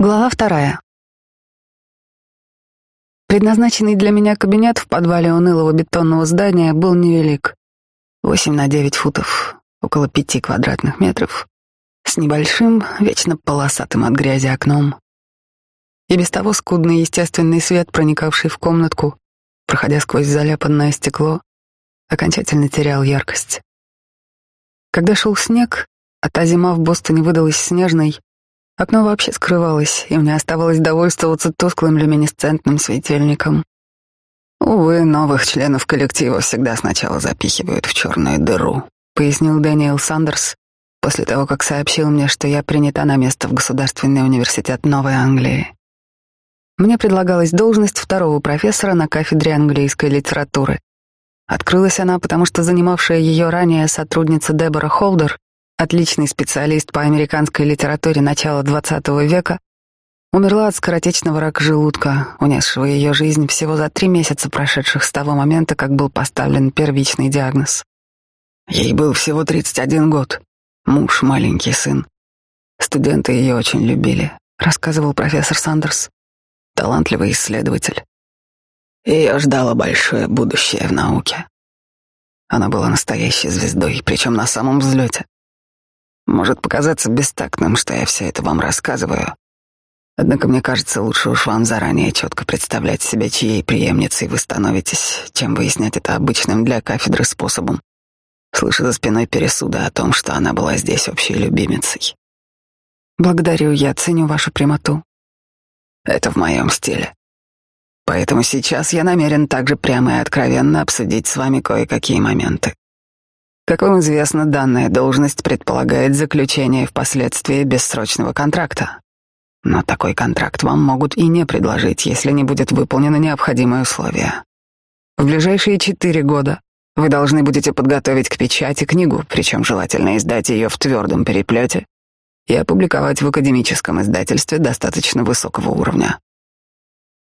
Глава вторая. Предназначенный для меня кабинет в подвале унылого бетонного здания был невелик. Восемь на девять футов, около пяти квадратных метров, с небольшим, вечно полосатым от грязи окном. И без того скудный естественный свет, проникавший в комнатку, проходя сквозь заляпанное стекло, окончательно терял яркость. Когда шел снег, а та зима в Бостоне выдалась снежной, Окно вообще скрывалось, и мне оставалось довольствоваться тусклым люминесцентным светильником. «Увы, новых членов коллектива всегда сначала запихивают в черную дыру», пояснил Дэниел Сандерс после того, как сообщил мне, что я принята на место в Государственный университет Новой Англии. Мне предлагалась должность второго профессора на кафедре английской литературы. Открылась она, потому что занимавшая ее ранее сотрудница Дебора Холдер отличный специалист по американской литературе начала XX века, умерла от скоротечного рака желудка, унесшего ее жизнь всего за три месяца, прошедших с того момента, как был поставлен первичный диагноз. Ей был всего 31 год, муж, маленький сын. Студенты ее очень любили, рассказывал профессор Сандерс, талантливый исследователь. Ее ждало большое будущее в науке. Она была настоящей звездой, причем на самом взлете. Может показаться бестактным, что я все это вам рассказываю. Однако мне кажется, лучше уж вам заранее четко представлять себя, чьей преемницей вы становитесь, чем выяснять это обычным для кафедры способом, слыша за спиной пересуда о том, что она была здесь общей любимицей. Благодарю, я ценю вашу прямоту. Это в моем стиле. Поэтому сейчас я намерен также прямо и откровенно обсудить с вами кое-какие моменты. Как вам известно, данная должность предполагает заключение впоследствии бессрочного контракта. Но такой контракт вам могут и не предложить, если не будет выполнено необходимые условия. В ближайшие четыре года вы должны будете подготовить к печати книгу, причем желательно издать ее в твердом переплете и опубликовать в академическом издательстве достаточно высокого уровня.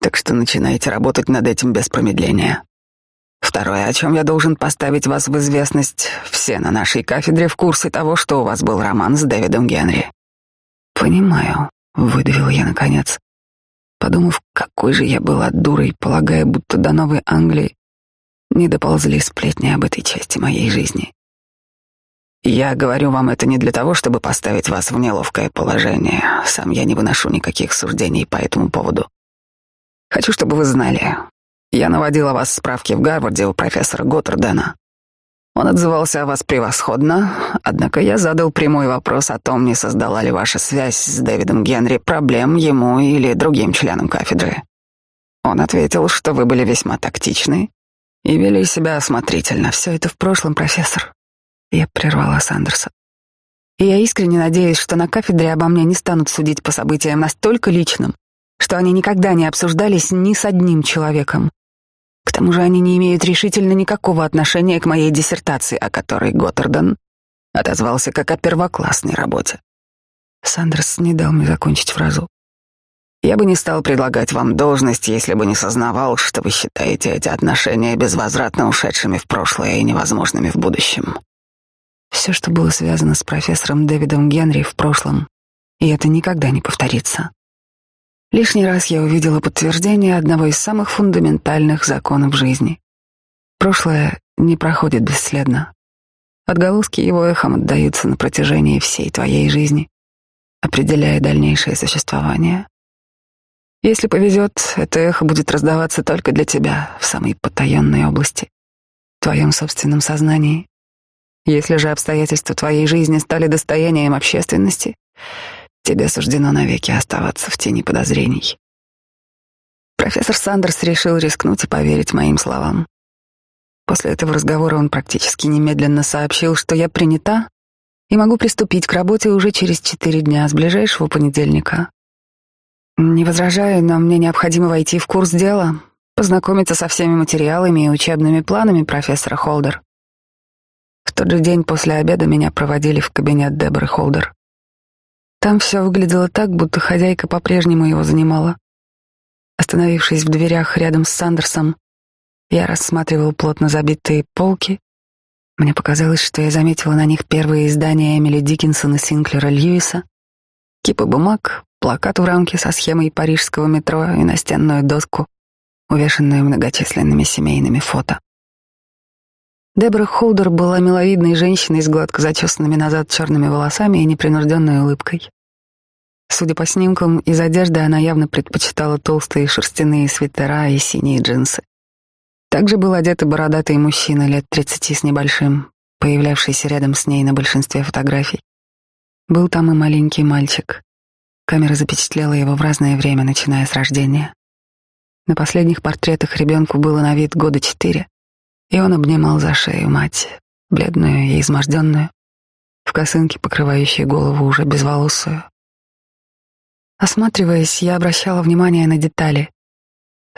Так что начинайте работать над этим без промедления. Второе, о чем я должен поставить вас в известность, все на нашей кафедре в курсе того, что у вас был роман с Дэвидом Генри. Понимаю, выдавил я наконец, подумав, какой же я была дурой, полагая, будто до Новой Англии не доползли сплетни об этой части моей жизни. Я говорю вам это не для того, чтобы поставить вас в неловкое положение. Сам я не выношу никаких суждений по этому поводу. Хочу, чтобы вы знали, я наводила вас справки в Гарварде у профессора Готтардена. Он отзывался о вас превосходно, однако я задал прямой вопрос о том, не создала ли ваша связь с Дэвидом Генри проблем ему или другим членам кафедры. Он ответил, что вы были весьма тактичны и вели себя осмотрительно. Все это в прошлом, профессор. Я прервала Сандерса. И я искренне надеюсь, что на кафедре обо мне не станут судить по событиям настолько личным, что они никогда не обсуждались ни с одним человеком. Тому же они не имеют решительно никакого отношения к моей диссертации, о которой Готтарден отозвался как о первоклассной работе. Сандерс не дал мне закончить фразу. Я бы не стал предлагать вам должность, если бы не сознавал, что вы считаете эти отношения безвозвратно ушедшими в прошлое и невозможными в будущем. Все, что было связано с профессором Дэвидом Генри в прошлом, и это никогда не повторится. Лишний раз я увидела подтверждение одного из самых фундаментальных законов жизни. Прошлое не проходит бесследно. Отголоски его эхом отдаются на протяжении всей твоей жизни, определяя дальнейшее существование. Если повезет, это эхо будет раздаваться только для тебя в самой потаенной области, в твоем собственном сознании. Если же обстоятельства твоей жизни стали достоянием общественности, Тебе суждено навеки оставаться в тени подозрений. Профессор Сандерс решил рискнуть и поверить моим словам. После этого разговора он практически немедленно сообщил, что я принята и могу приступить к работе уже через четыре дня с ближайшего понедельника. Не возражаю, но мне необходимо войти в курс дела, познакомиться со всеми материалами и учебными планами профессора Холдер. В тот же день после обеда меня проводили в кабинет Деборы Холдер. Там все выглядело так, будто хозяйка по-прежнему его занимала. Остановившись в дверях рядом с Сандерсом, я рассматривал плотно забитые полки. Мне показалось, что я заметила на них первые издания Эмили Диккенсона Синклера Льюиса, кипы бумаг, плакат в рамке со схемой парижского метро и настенную доску, увешанную многочисленными семейными фото. Дебора Холдер была миловидной женщиной с гладко зачесанными назад черными волосами и непринужденной улыбкой. Судя по снимкам, из одежды она явно предпочитала толстые шерстяные свитера и синие джинсы. Также был одет и бородатый мужчина лет тридцати с небольшим, появлявшийся рядом с ней на большинстве фотографий. Был там и маленький мальчик. Камера запечатлела его в разное время, начиная с рождения. На последних портретах ребенку было на вид года четыре, и он обнимал за шею мать, бледную и изможденную, в косынке, покрывающей голову уже безволосую. Осматриваясь, я обращала внимание на детали.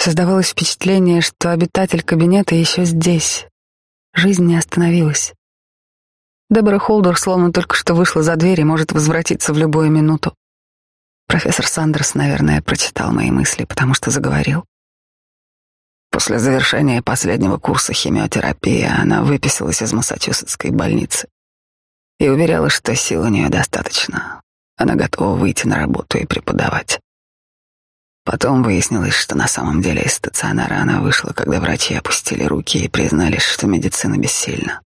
Создавалось впечатление, что обитатель кабинета еще здесь. Жизнь не остановилась. Дебора Холдер словно только что вышла за дверь и может возвратиться в любую минуту. Профессор Сандерс, наверное, прочитал мои мысли, потому что заговорил. После завершения последнего курса химиотерапии она выписалась из Массачусетской больницы и уверяла, что сил у нее достаточно. Она готова выйти на работу и преподавать. Потом выяснилось, что на самом деле из стационара она вышла, когда врачи опустили руки и признались, что медицина бессильна.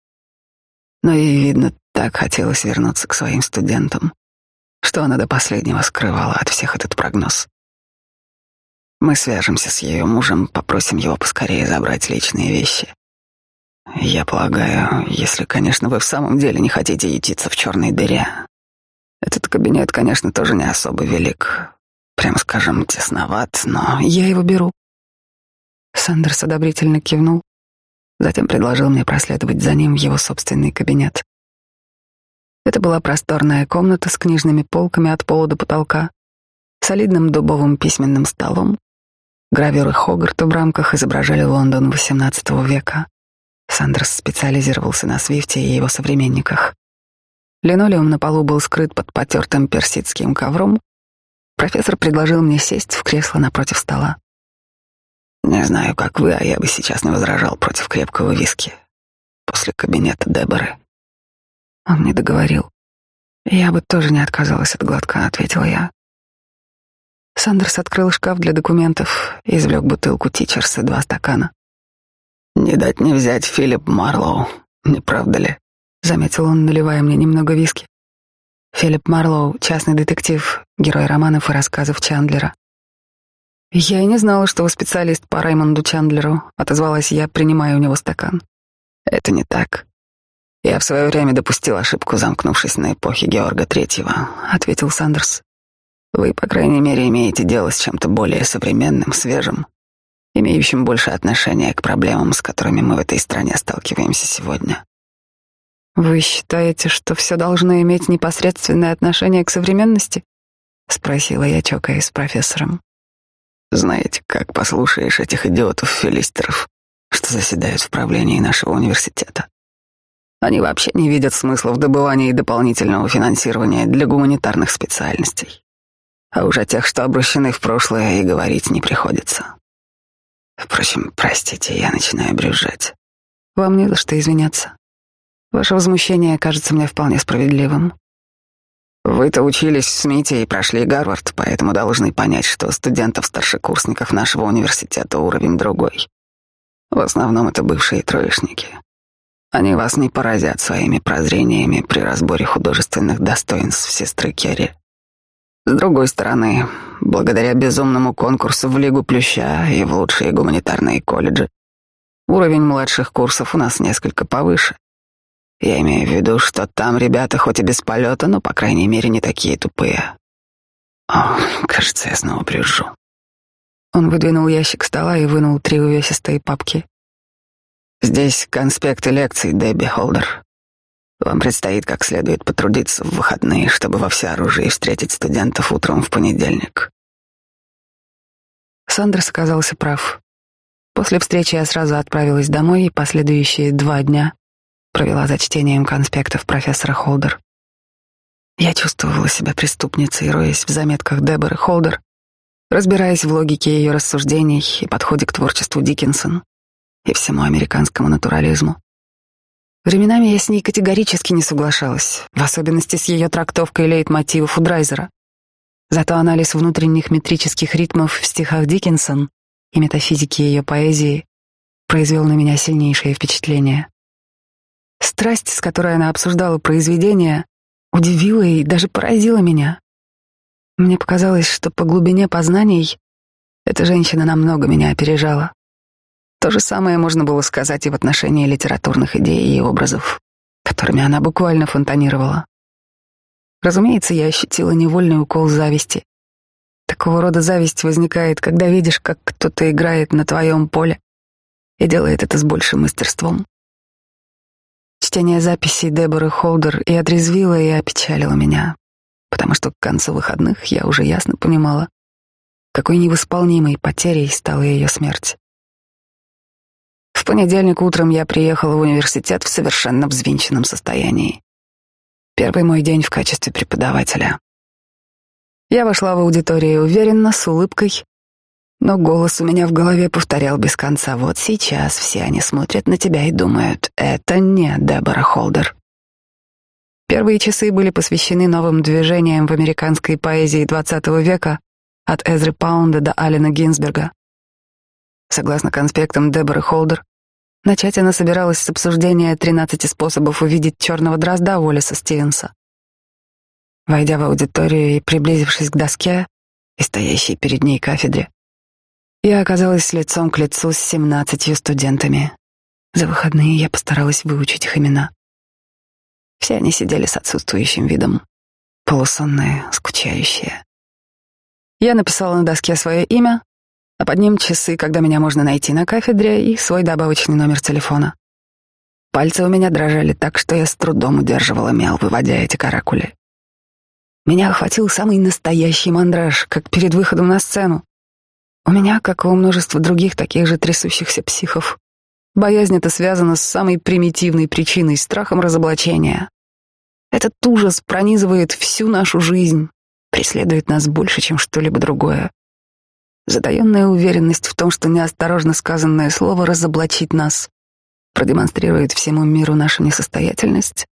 Но ей, видно, так хотелось вернуться к своим студентам, что она до последнего скрывала от всех этот прогноз. Мы свяжемся с ее мужем, попросим его поскорее забрать личные вещи. Я полагаю, если, конечно, вы в самом деле не хотите ютиться в черной дыре. Этот кабинет, конечно, тоже не особо велик, Прямо скажем, тесноват, но я его беру. Сандерс одобрительно кивнул, затем предложил мне проследовать за ним в его собственный кабинет. Это была просторная комната с книжными полками от пола до потолка, солидным дубовым письменным столом. Гравюры Хогарта в рамках изображали Лондон XVIII века. Сандерс специализировался на Свифте и его современниках. Линолеум на полу был скрыт под потертым персидским ковром, Профессор предложил мне сесть в кресло напротив стола. Не знаю, как вы, а я бы сейчас не возражал против крепкого виски. После кабинета Деборы. Он не договорил. Я бы тоже не отказалась от глотка, ответила я. Сандерс открыл шкаф для документов и извлек бутылку Тичерс и два стакана. «Не дать не взять Филипп Марлоу, не правда ли?» — заметил он, наливая мне немного виски. Филипп Марлоу — частный детектив, герой романов и рассказов Чандлера. «Я и не знала, что вы специалист по Раймонду Чандлеру», — отозвалась я, принимая у него стакан. «Это не так. Я в свое время допустил ошибку, замкнувшись на эпохе Георга Третьего», — ответил Сандерс. «Вы, по крайней мере, имеете дело с чем-то более современным, свежим, имеющим больше отношения к проблемам, с которыми мы в этой стране сталкиваемся сегодня. Вы считаете, что все должно иметь непосредственное отношение к современности? Спросила я, чокаясь с профессором. Знаете, как послушаешь этих идиотов-филистеров, что заседают в правлении нашего университета. Они вообще не видят смысла в добывании дополнительного финансирования для гуманитарных специальностей. А уже тех, что обращены в прошлое, и говорить не приходится. Впрочем, простите, я начинаю брюзжать. Вам не за что извиняться. Ваше возмущение кажется мне вполне справедливым. Вы-то учились в СМИТе и прошли Гарвард, поэтому должны понять, что студентов-старшекурсников нашего университета уровень другой. В основном это бывшие троечники. Они вас не поразят своими прозрениями при разборе художественных достоинств сестры Керри. С другой стороны, благодаря безумному конкурсу в Лигу Плюща и в лучшие гуманитарные колледжи, уровень младших курсов у нас несколько повыше. Я имею в виду, что там ребята хоть и без полета, но, по крайней мере, не такие тупые. О, кажется, я снова брюжу. Он выдвинул ящик стола и вынул три увесистые папки. Здесь конспекты лекций Дебби Холдер. Вам предстоит как следует потрудиться в выходные, чтобы во всеоружии встретить студентов утром в понедельник. Сандерс оказался прав. После встречи я сразу отправилась домой, и последующие два дня провела за чтением конспектов профессора Холдер. Я чувствовала себя преступницей, роясь в заметках Деборы Холдер, разбираясь в логике ее рассуждений и подходе к творчеству Диккенсон и всему американскому натурализму. Временами я с ней категорически не соглашалась, в особенности с ее трактовкой лейтмотивов у Драйзера. Зато анализ внутренних метрических ритмов в стихах Диккенсон и метафизики ее поэзии произвел на меня сильнейшее впечатление. Страсть, с которой она обсуждала произведения, удивила и даже поразила меня. Мне показалось, что по глубине познаний эта женщина намного меня опережала. То же самое можно было сказать и в отношении литературных идей и образов, которыми она буквально фонтанировала. Разумеется, я ощутила невольный укол зависти. Такого рода зависть возникает, когда видишь, как кто-то играет на твоем поле и делает это с большим мастерством. Чтение записей Деборы Холдер и отрезвило, и опечалило меня, потому что к концу выходных я уже ясно понимала, какой невосполнимой потерей стала ее смерть. В понедельник утром я приехала в университет в совершенно взвинченном состоянии. Первый мой день в качестве преподавателя. Я вошла в аудиторию уверенно, с улыбкой, но голос у меня в голове повторял без конца. Вот сейчас все они смотрят на тебя и думают, это не Дебора Холдер. Первые часы были посвящены новым движениям в американской поэзии XX века от Эзры Паунда до Алина Гинзберга. Согласно конспектам Деборы Холдер, начать она собиралась с обсуждения 13 способов увидеть черного дрозда Уоллеса Стивенса. Войдя в аудиторию и приблизившись к доске и стоящей перед ней кафедре, я оказалась лицом к лицу с семнадцатью студентами. За выходные я постаралась выучить их имена. Все они сидели с отсутствующим видом, полусонные, скучающие. Я написала на доске свое имя, а под ним часы, когда меня можно найти на кафедре, и свой добавочный номер телефона. Пальцы у меня дрожали так, что я с трудом удерживала мел, выводя эти каракули. Меня охватил самый настоящий мандраж, как перед выходом на сцену. У меня, как и у множества других таких же трясущихся психов, боязнь эта связана с самой примитивной причиной — страхом разоблачения. Этот ужас пронизывает всю нашу жизнь, преследует нас больше, чем что-либо другое. Затаенная уверенность в том, что неосторожно сказанное слово разоблачит нас, продемонстрирует всему миру нашу несостоятельность,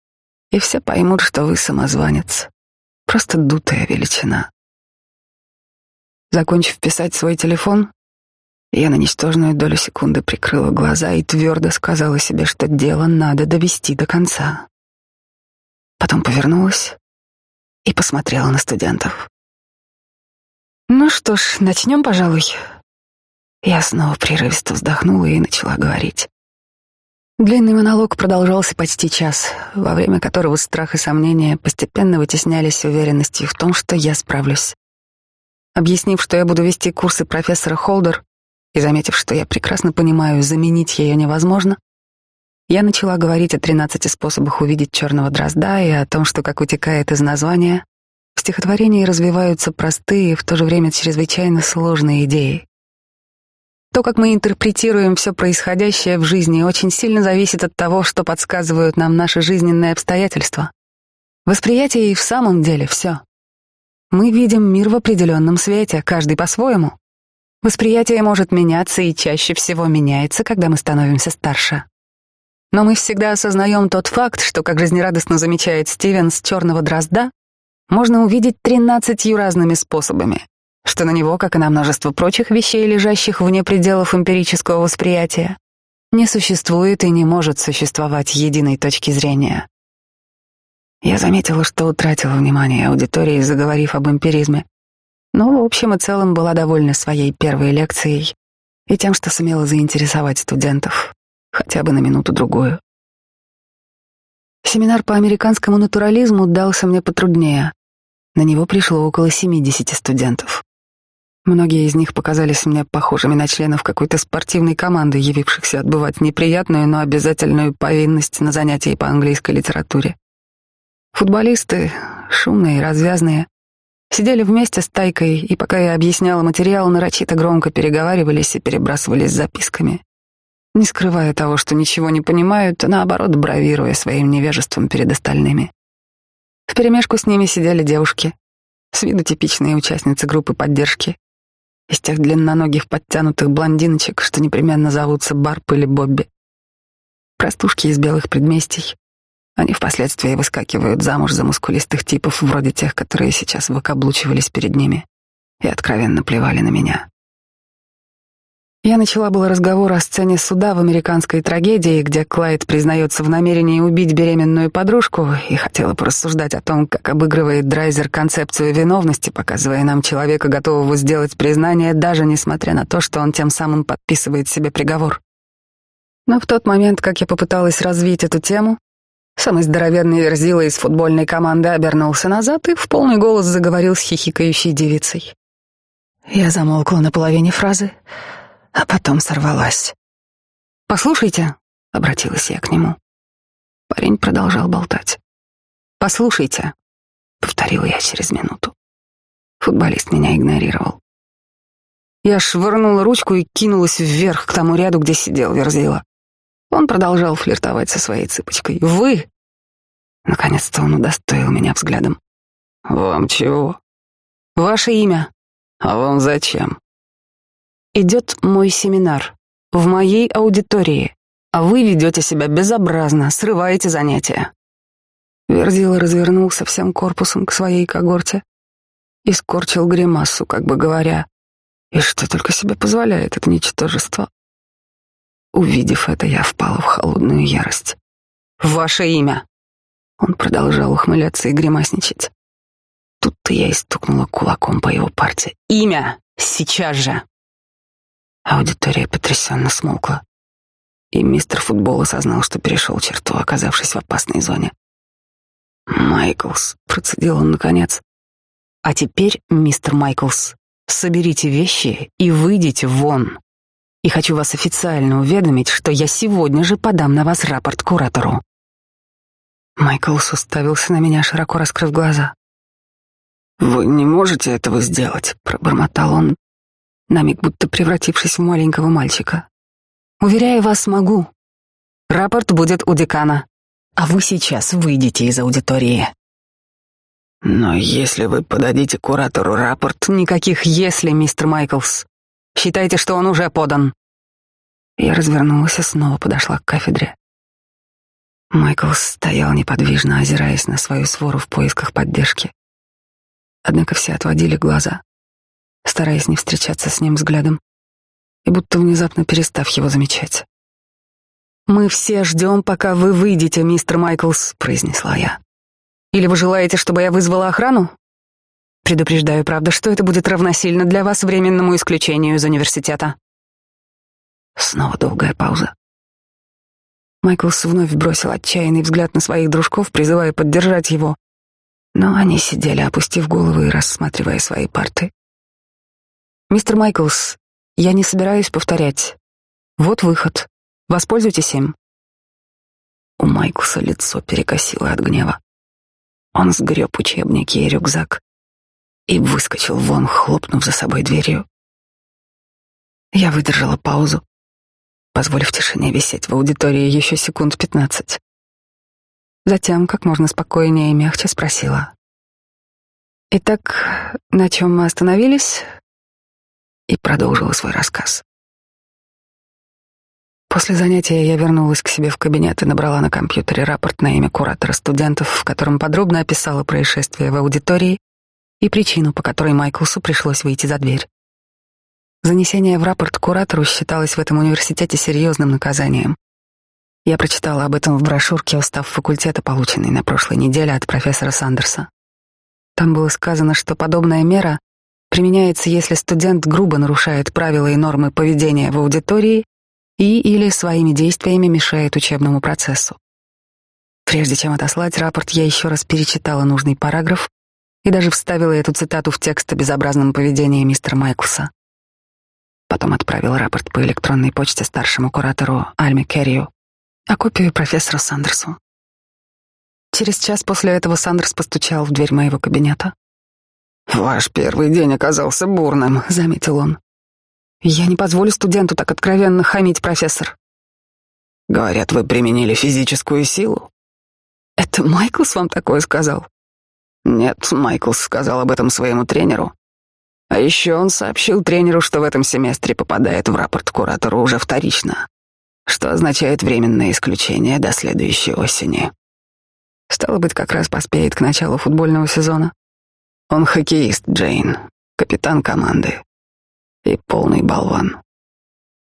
и все поймут, что вы самозванец, просто дутая величина. Закончив писать свой телефон, я на ничтожную долю секунды прикрыла глаза и твердо сказала себе, что дело надо довести до конца. Потом повернулась и посмотрела на студентов. Ну что ж, начнем, пожалуй. Я снова прерывисто вздохнула и начала говорить. Длинный монолог продолжался почти час, во время которого страх и сомнения постепенно вытеснялись уверенностью в том, что я справлюсь. Объяснив, что я буду вести курсы профессора Холдер, и заметив, что я прекрасно понимаю, заменить ее невозможно, я начала говорить о тринадцати способах увидеть черного дрозда и о том, что, как утекает из названия, в стихотворении развиваются простые и в то же время чрезвычайно сложные идеи. То, как мы интерпретируем все происходящее в жизни, очень сильно зависит от того, что подсказывают нам наши жизненные обстоятельства. Восприятие и в самом деле все. Мы видим мир в определенном свете, каждый по-своему. Восприятие может меняться и чаще всего меняется, когда мы становимся старше. Но мы всегда осознаем тот факт, что, как жизнерадостно замечает Стивенс черного дрозда, можно увидеть тринадцатью разными способами, что на него, как и на множество прочих вещей, лежащих вне пределов эмпирического восприятия, не существует и не может существовать единой точки зрения. Я заметила, что утратила внимание аудитории, заговорив об эмпиризме. Но в общем и целом была довольна своей первой лекцией и тем, что сумела заинтересовать студентов, хотя бы на минуту-другую. Семинар по американскому натурализму дался мне потруднее. На него пришло около 70 студентов. Многие из них показались мне похожими на членов какой-то спортивной команды, явившихся отбывать неприятную, но обязательную повинность на занятии по английской литературе. Футболисты, шумные развязные, сидели вместе с Тайкой, и пока я объясняла материал, нарочито громко переговаривались и перебрасывались записками, не скрывая того, что ничего не понимают, а наоборот бравируя своим невежеством перед остальными. В перемешку с ними сидели девушки, с виду типичные участницы группы поддержки, из тех длинноногих подтянутых блондиночек, что непременно зовутся Барб или Бобби. Простушки из белых предместий, Они впоследствии выскакивают замуж за мускулистых типов, вроде тех, которые сейчас выкаблучивались перед ними и откровенно плевали на меня. Я начала было разговор о сцене суда в американской трагедии, где Клайд признается в намерении убить беременную подружку и хотела порассуждать о том, как обыгрывает Драйзер концепцию виновности, показывая нам человека, готового сделать признание, даже несмотря на то, что он тем самым подписывает себе приговор. Но в тот момент, как я попыталась развить эту тему, самый здоровенный верзила из футбольной команды обернулся назад и в полный голос заговорил с хихикающей девицей. Я замолкла на половине фразы — а потом сорвалась. «Послушайте», — обратилась я к нему. Парень продолжал болтать. «Послушайте», — повторила я через минуту. Футболист меня игнорировал. Я швырнула ручку и кинулась вверх к тому ряду, где сидел Верзила. Он продолжал флиртовать со своей цыпочкой. «Вы!» Наконец-то он удостоил меня взглядом. «Вам чего?» «Ваше имя». «А вам зачем?» идет мой семинар в моей аудитории, а вы ведете себя безобразно, срываете занятия. Верзила развернулся всем корпусом к своей когорте и скорчил гримасу, как бы говоря, и что только себе позволяет это ничтожество. Увидев это, я впала в холодную ярость. «Ваше имя!» Он продолжал ухмыляться и гримасничать. Тут-то я и стукнула кулаком по его парте. «Имя! Сейчас же!» Аудитория потрясенно смолкла. И мистер Футбол осознал, что перешел черту, оказавшись в опасной зоне. «Майклс», — процедил он наконец. «А теперь, мистер Майклс, соберите вещи и выйдите вон. И хочу вас официально уведомить, что я сегодня же подам на вас рапорт куратору». Майклс уставился на меня, широко раскрыв глаза. «Вы не можете этого сделать», — пробормотал он, на миг будто превратившись в маленького мальчика. «Уверяю вас, могу. Рапорт будет у декана, а вы сейчас выйдете из аудитории». «Но если вы подадите куратору рапорт...» «Никаких «если», мистер Майклс. Считайте, что он уже подан». Я развернулась и снова подошла к кафедре. Майклс стоял неподвижно, озираясь на свою свору в поисках поддержки. Однако все отводили глаза стараясь не встречаться с ним взглядом и будто внезапно перестав его замечать. «Мы все ждем, пока вы выйдете, мистер Майклс», — произнесла я. «Или вы желаете, чтобы я вызвала охрану? Предупреждаю, правда, что это будет равносильно для вас временному исключению из университета». Снова долгая пауза. Майклс вновь бросил отчаянный взгляд на своих дружков, призывая поддержать его. Но они сидели, опустив головы и рассматривая свои парты. Мистер Майклс, я не собираюсь повторять. Вот выход. Воспользуйтесь им. У Майклса лицо перекосило от гнева. Он сгреб учебники и рюкзак и выскочил вон, хлопнув за собой дверью. Я выдержала паузу, позволив тишине висеть в аудитории еще секунд пятнадцать. Затем, как можно спокойнее и мягче спросила. «Итак, на чем мы остановились?» и продолжила свой рассказ. После занятия я вернулась к себе в кабинет и набрала на компьютере рапорт на имя куратора студентов, в котором подробно описала происшествие в аудитории и причину, по которой Майклсу пришлось выйти за дверь. Занесение в рапорт куратору считалось в этом университете серьезным наказанием. Я прочитала об этом в брошюрке «Устав факультета», полученной на прошлой неделе от профессора Сандерса. Там было сказано, что подобная мера применяется, если студент грубо нарушает правила и нормы поведения в аудитории и или своими действиями мешает учебному процессу. Прежде чем отослать рапорт, я еще раз перечитала нужный параграф и даже вставила эту цитату в текст о безобразном поведении мистера Майклса. Потом отправила рапорт по электронной почте старшему куратору Альме Керрию, а копию профессору Сандерсу. Через час после этого Сандерс постучал в дверь моего кабинета. «Ваш первый день оказался бурным», — заметил он. «Я не позволю студенту так откровенно хамить, профессор». «Говорят, вы применили физическую силу». «Это Майклс вам такое сказал?» «Нет, Майклс сказал об этом своему тренеру. А еще он сообщил тренеру, что в этом семестре попадает в рапорт куратору уже вторично, что означает временное исключение до следующей осени». Стало быть, как раз поспеет к началу футбольного сезона. Он хоккеист, Джейн, капитан команды и полный болван.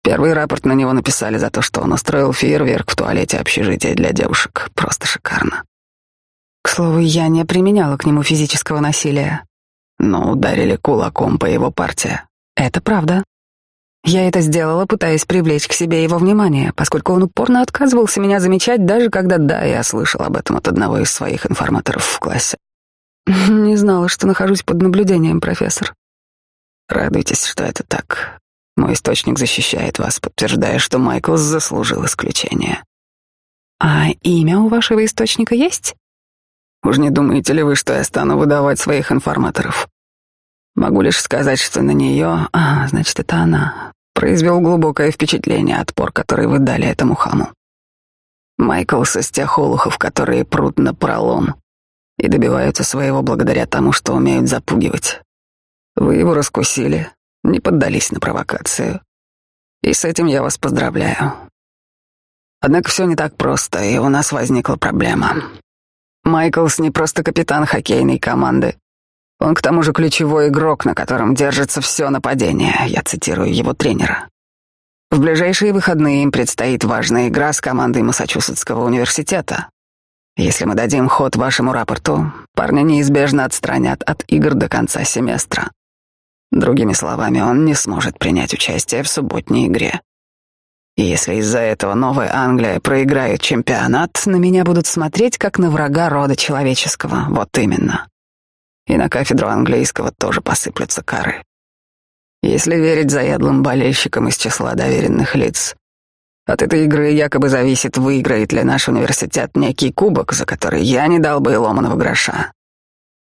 Первый рапорт на него написали за то, что он устроил фейерверк в туалете общежития для девушек. Просто шикарно. Слову, я не применяла к нему физического насилия. Но ударили кулаком по его партии. Это правда. Я это сделала, пытаясь привлечь к себе его внимание, поскольку он упорно отказывался меня замечать, даже когда, да, я слышал об этом от одного из своих информаторов в классе. Не знала, что нахожусь под наблюдением, профессор. Радуйтесь, что это так. Мой источник защищает вас, подтверждая, что Майклс заслужил исключение. А имя у вашего источника есть? Уж не думаете ли вы, что я стану выдавать своих информаторов? Могу лишь сказать, что на нее, а, значит, это она, произвел глубокое впечатление отпор, который вы дали этому хаму. Майклс из тех которые прут на пролом и добиваются своего благодаря тому, что умеют запугивать. Вы его раскусили, не поддались на провокацию. И с этим я вас поздравляю. Однако все не так просто, и у нас возникла проблема. Майклс не просто капитан хоккейной команды. Он к тому же ключевой игрок, на котором держится все нападение, я цитирую его тренера. В ближайшие выходные им предстоит важная игра с командой Массачусетского университета. Если мы дадим ход вашему рапорту, парня неизбежно отстранят от игр до конца семестра. Другими словами, он не сможет принять участие в субботней игре. И если из-за этого Новая Англия проиграет чемпионат, на меня будут смотреть как на врага рода человеческого. Вот именно. И на кафедру английского тоже посыплются кары. Если верить заядлым болельщикам из числа доверенных лиц, от этой игры якобы зависит, выиграет ли наш университет некий кубок, за который я не дал бы и ломаного гроша.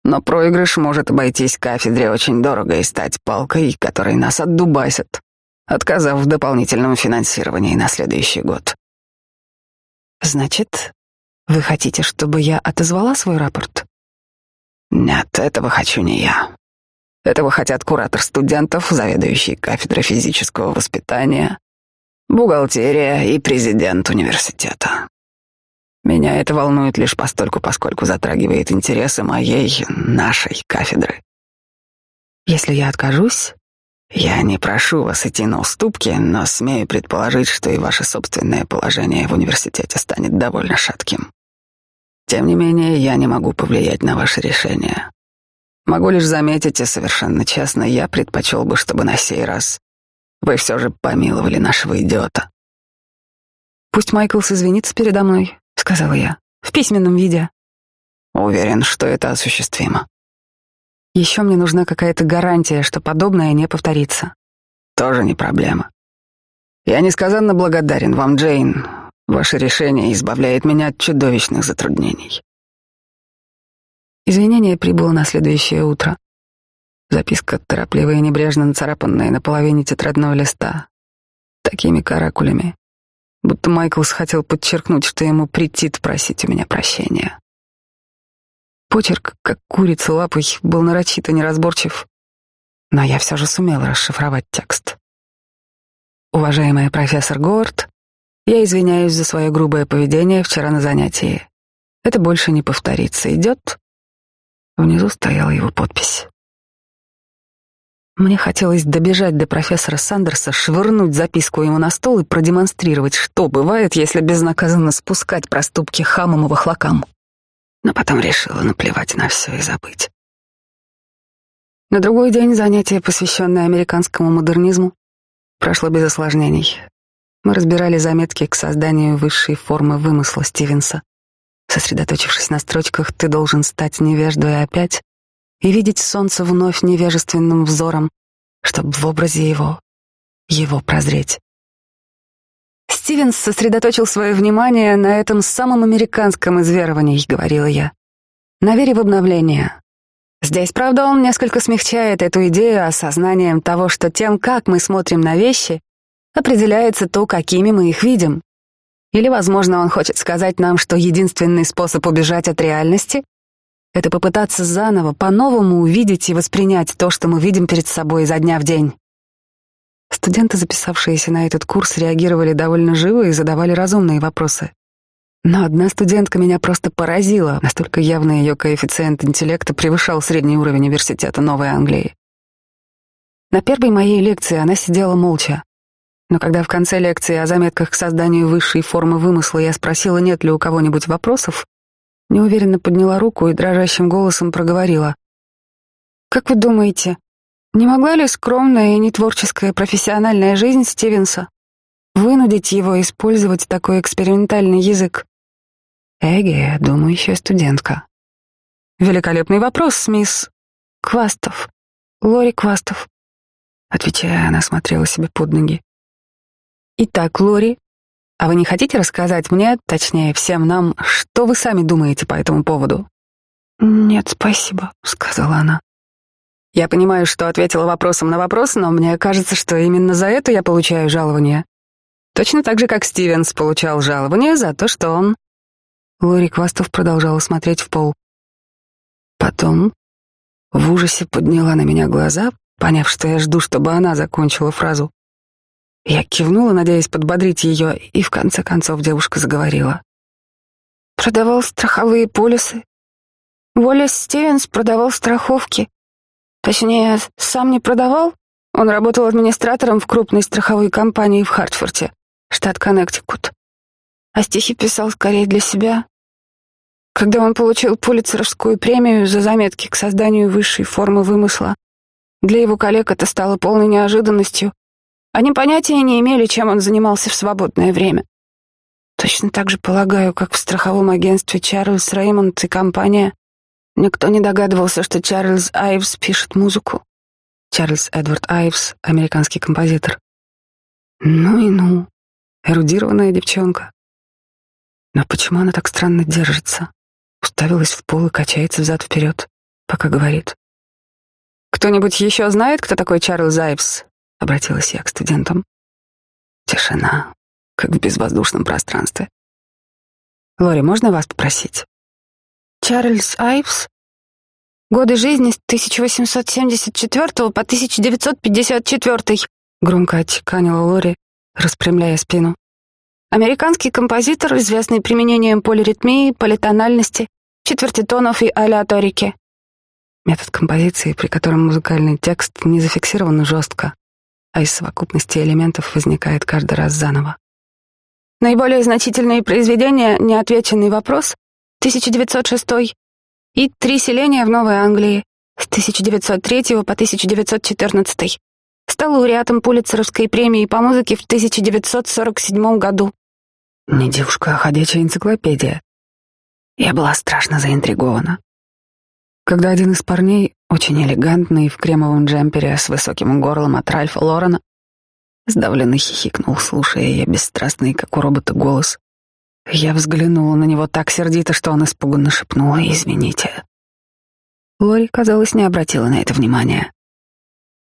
Но проигрыш может обойтись кафедре очень дорого и стать палкой, которой нас отдубасят, отказав в дополнительном финансировании на следующий год. Значит, вы хотите, чтобы я отозвала свой рапорт? Нет, этого хочу не я. Этого хотят куратор студентов, заведующий кафедрой физического воспитания, бухгалтерия и президент университета. Меня это волнует лишь постольку, поскольку затрагивает интересы моей, нашей кафедры. Если я откажусь, я не прошу вас идти на уступки, но смею предположить, что и ваше собственное положение в университете станет довольно шатким. Тем не менее, я не могу повлиять на ваше решение. Могу лишь заметить, и совершенно честно, я предпочел бы, чтобы на сей раз вы все же помиловали нашего идиота. Пусть Майклс извинится передо мной, — сказала я, — в письменном виде. Уверен, что это осуществимо. Еще мне нужна какая-то гарантия, что подобное не повторится. Тоже не проблема. Я несказанно благодарен вам, Джейн. Ваше решение избавляет меня от чудовищных затруднений. Извинение прибыло на следующее утро. Записка торопливая и небрежно нацарапанная на половине тетрадного листа. Такими каракулями, будто Майклс хотел подчеркнуть, что ему претит просить у меня прощения. Почерк, как курица лапой, был нарочито неразборчив, но я все же сумела расшифровать текст. Уважаемая профессор Говард, я извиняюсь за свое грубое поведение вчера на занятии. Это больше не повторится. Идет? Внизу стояла его подпись. Мне хотелось добежать до профессора Сандерса, швырнуть записку ему на стол и продемонстрировать, что бывает, если безнаказанно спускать проступки хамам и вахлакам. Но потом решила наплевать на все и забыть. На другой день занятие, посвященное американскому модернизму, прошло без осложнений. Мы разбирали заметки к созданию высшей формы вымысла Стивенса. Сосредоточившись на строчках «Ты должен стать невеждой опять», и видеть солнце вновь невежественным взором, чтобы в образе его, его прозреть. Стивенс сосредоточил свое внимание на этом самом американском из верований, говорила я, на вере в обновление. Здесь, правда, он несколько смягчает эту идею осознанием того, что тем, как мы смотрим на вещи, определяется то, какими мы их видим. Или, возможно, он хочет сказать нам, что единственный способ убежать от реальности это попытаться заново, по-новому увидеть и воспринять то, что мы видим перед собой изо дня в день. Студенты, записавшиеся на этот курс, реагировали довольно живо и задавали разумные вопросы. Но одна студентка меня просто поразила, настолько явно ее коэффициент интеллекта превышал средний уровень университета Новой Англии. На первой моей лекции она сидела молча. Но когда в конце лекции о заметках к созданию высшей формы вымысла я спросила, нет ли у кого-нибудь вопросов, неуверенно подняла руку и дрожащим голосом проговорила. «Как вы думаете, не могла ли скромная и нетворческая профессиональная жизнь Стивенса вынудить его использовать такой экспериментальный язык?» Эге, думающая студентка. Великолепный вопрос, мисс Квастов. Лори Квастов. Отвечая, она смотрела себе под ноги. Итак, Лори, а вы не хотите рассказать мне, точнее, всем нам, что вы сами думаете по этому поводу? Нет, спасибо, сказала она. Я понимаю, что ответила вопросом на вопрос, но мне кажется, что именно за это я получаю жалование. Точно так же, как Стивенс получал жалование за то, что он Лори Квастов продолжала смотреть в пол. Потом в ужасе подняла на меня глаза, поняв, что я жду, чтобы она закончила фразу. Я кивнула, надеясь подбодрить ее, и в конце концов девушка заговорила. Продавал страховые полисы. Уоллес Стивенс продавал страховки. Точнее, сам не продавал. Он работал администратором в крупной страховой компании в Хартфорте, штат Коннектикут. А стихи писал скорее для себя, когда он получил Пулитцеровскую премию за заметки к созданию высшей формы вымысла, для его коллег это стало полной неожиданностью. Они понятия не имели, чем он занимался в свободное время. Точно так же полагаю, как в страховом агентстве Чарльз Реймонд и компания. Никто не догадывался, что Чарльз Айвс пишет музыку. Чарльз Эдвард Айвс, американский композитор. Ну и ну, эрудированная девчонка. Но почему она так странно держится? Уставилась в пол и качается взад-вперед, пока говорит. «Кто-нибудь еще знает, кто такой Чарльз Айвс?» — обратилась я к студентам. Тишина, как в безвоздушном пространстве. «Лори, можно вас попросить?» «Чарльз Айвс? Годы жизни с 1874 по 1954 громко отчеканила Лори, распрямляя спину. Американский композитор, известный применением полиритмии, политональности, четвертитонов и алиаторики. Метод композиции, при котором музыкальный текст не зафиксирован жестко, а из совокупности элементов возникает каждый раз заново. Наиболее значительные произведения «Неотвеченный вопрос» 1906 и «Три селения в Новой Англии» с 1903 по 1914. Стал лауреатом Пулитцеровской премии по музыке в 1947 году. Не девушка, а ходячая энциклопедия. Я была страшно заинтригована. Когда один из парней, очень элегантный, в кремовом джемпере с высоким горлом от Ральфа Лорена, сдавленно хихикнул, слушая ее бесстрастный, как у робота, голос, я взглянула на него так сердито, что он испуганно шепнул «Извините». Лори, казалось, не обратила на это внимания.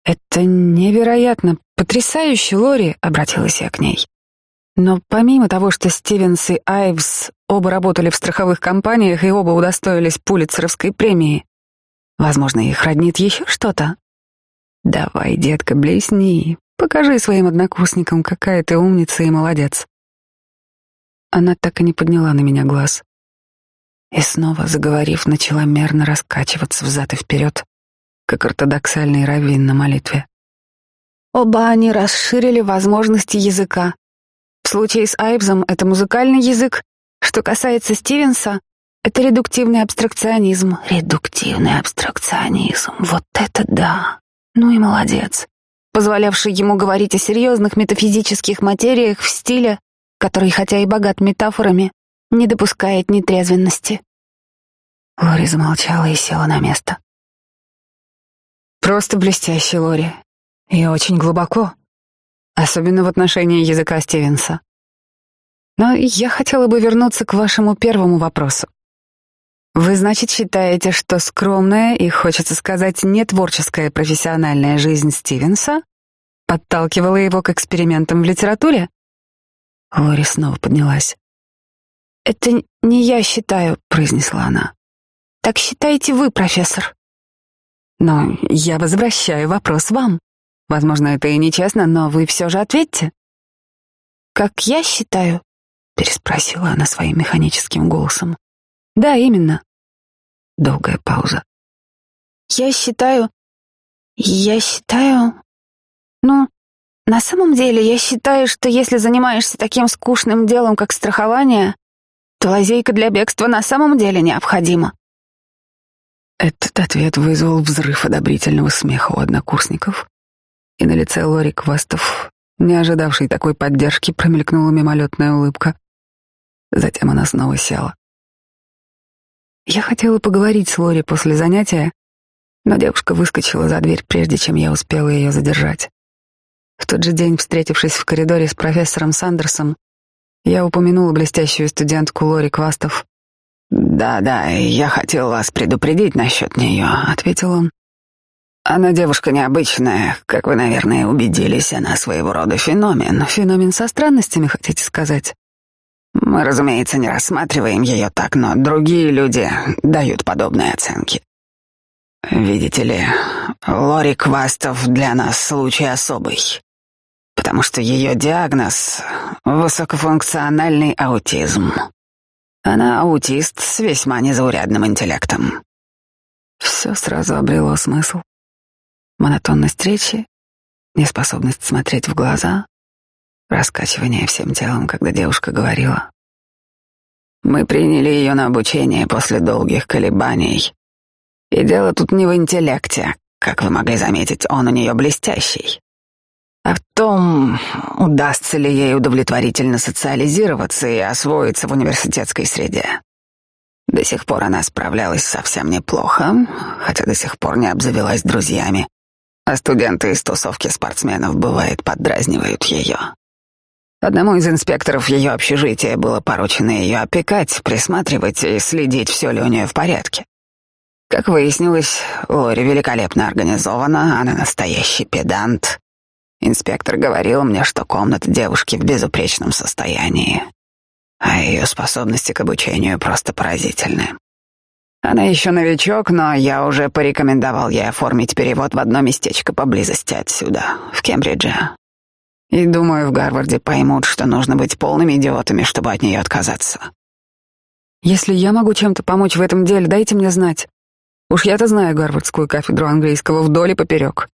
«Это невероятно, потрясающе, Лори!» — обратилась я к ней. Но помимо того, что Стивенс и Айвс оба работали в страховых компаниях и оба удостоились Пулитцеровской премии, возможно, их роднит еще что-то. Давай, детка, блесни, покажи своим однокурсникам, какая ты умница и молодец. Она так и не подняла на меня глаз. И снова, заговорив, начала мерно раскачиваться взад и вперед, как ортодоксальный раввин на молитве. Оба они расширили возможности языка, в случае с Айвзом это музыкальный язык. Что касается Стивенса, это редуктивный абстракционизм. Редуктивный абстракционизм. Вот это да. Ну и молодец. Позволявший ему говорить о серьезных метафизических материях в стиле, который, хотя и богат метафорами, не допускает нетрезвенности. Лори замолчала и села на место. Просто блестящий, Лори. И очень глубоко особенно в отношении языка Стивенса. Но я хотела бы вернуться к вашему первому вопросу. Вы, значит, считаете, что скромная и, хочется сказать, нетворческая профессиональная жизнь Стивенса подталкивала его к экспериментам в литературе? Лори снова поднялась. «Это не я считаю», — произнесла она. «Так считаете вы, профессор». «Но я возвращаю вопрос вам. Возможно, это и нечестно, но вы все же ответьте. Как я считаю, — переспросила она своим механическим голосом. «Да, именно». Долгая пауза. «Я считаю... Я считаю... Ну, на самом деле, я считаю, что если занимаешься таким скучным делом, как страхование, то лазейка для бегства на самом деле необходима». Этот ответ вызвал взрыв одобрительного смеха у однокурсников, и на лице Лори Квастов, не ожидавшей такой поддержки, промелькнула мимолетная улыбка. Затем она снова села. Я хотела поговорить с Лори после занятия, но девушка выскочила за дверь, прежде чем я успела ее задержать. В тот же день, встретившись в коридоре с профессором Сандерсом, я упомянула блестящую студентку Лори Квастов. «Да-да, я хотел вас предупредить насчет нее», — ответил он. «Она девушка необычная, как вы, наверное, убедились, она своего рода феномен. Феномен со странностями, хотите сказать?» Мы, разумеется, не рассматриваем ее так, но другие люди дают подобные оценки. Видите ли, Лори Квастов для нас случай особый, потому что ее диагноз — высокофункциональный аутизм. Она аутист с весьма незаурядным интеллектом. Все сразу обрело смысл. Монотонность речи, неспособность смотреть в глаза, раскачивание всем телом, когда девушка говорила. Мы приняли ее на обучение после долгих колебаний. И дело тут не в интеллекте. Как вы могли заметить, он у нее блестящий. А в том, удастся ли ей удовлетворительно социализироваться и освоиться в университетской среде. До сих пор она справлялась совсем неплохо, хотя до сих пор не обзавелась друзьями. А студенты из тусовки спортсменов, бывает, поддразнивают ее. Одному из инспекторов ее общежития было поручено ее опекать, присматривать и следить, все ли у нее в порядке. Как выяснилось, Лори великолепно организована, она настоящий педант. Инспектор говорил мне, что комната девушки в безупречном состоянии, а ее способности к обучению просто поразительны. Она еще новичок, но я уже порекомендовал ей оформить перевод в одно местечко поблизости отсюда, в Кембридже. И думаю, в Гарварде поймут, что нужно быть полными идиотами, чтобы от нее отказаться. Если я могу чем-то помочь в этом деле, дайте мне знать. Уж я-то знаю Гарвардскую кафедру английского вдоль и поперек.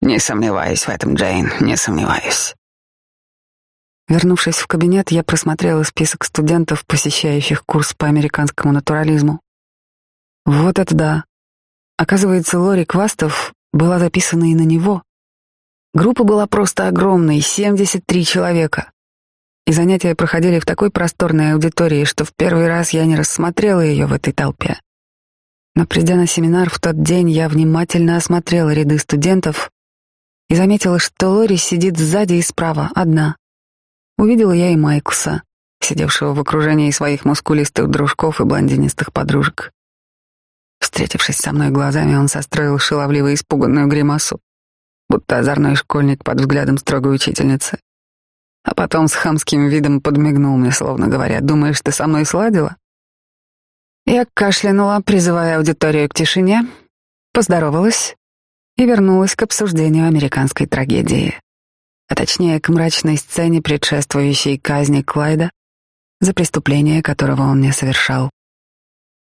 Не сомневаюсь в этом, Джейн, не сомневаюсь. Вернувшись в кабинет, я просмотрела список студентов, посещающих курс по американскому натурализму. Вот это да. Оказывается, Лори Квастов была записана и на него. Группа была просто огромной, 73 человека. И занятия проходили в такой просторной аудитории, что в первый раз я не рассмотрела ее в этой толпе. Но придя на семинар в тот день, я внимательно осмотрела ряды студентов и заметила, что Лори сидит сзади и справа, одна. Увидела я и Майклса, сидевшего в окружении своих мускулистых дружков и блондинистых подружек. Встретившись со мной глазами, он состроил шаловливо испуганную гримасу будто озорной школьник под взглядом строгой учительницы. А потом с хамским видом подмигнул мне, словно говоря, «Думаешь, ты со мной сладила?» Я кашлянула, призывая аудиторию к тишине, поздоровалась и вернулась к обсуждению американской трагедии, а точнее к мрачной сцене, предшествующей казни Клайда за преступление, которого он не совершал.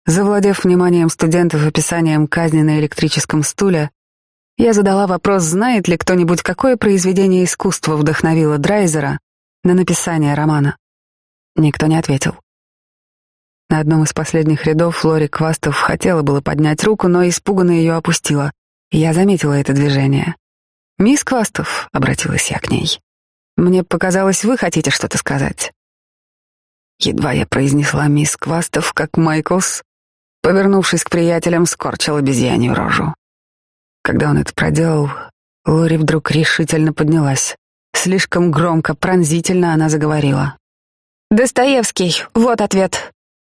Завладев вниманием студентов описанием казни на электрическом стуле, я задала вопрос, знает ли кто-нибудь, какое произведение искусства вдохновило Драйзера на написание романа. Никто не ответил. На одном из последних рядов Лори Квастов хотела было поднять руку, но испуганно ее опустила. я заметила это движение. «Мисс Квастов», — обратилась я к ней, — «мне показалось, вы хотите что-то сказать». Едва я произнесла «мисс Квастов», как Майклс, повернувшись к приятелям, скорчил обезьянью рожу. Когда он это проделал, Лори вдруг решительно поднялась. Слишком громко, пронзительно она заговорила. «Достоевский, вот ответ.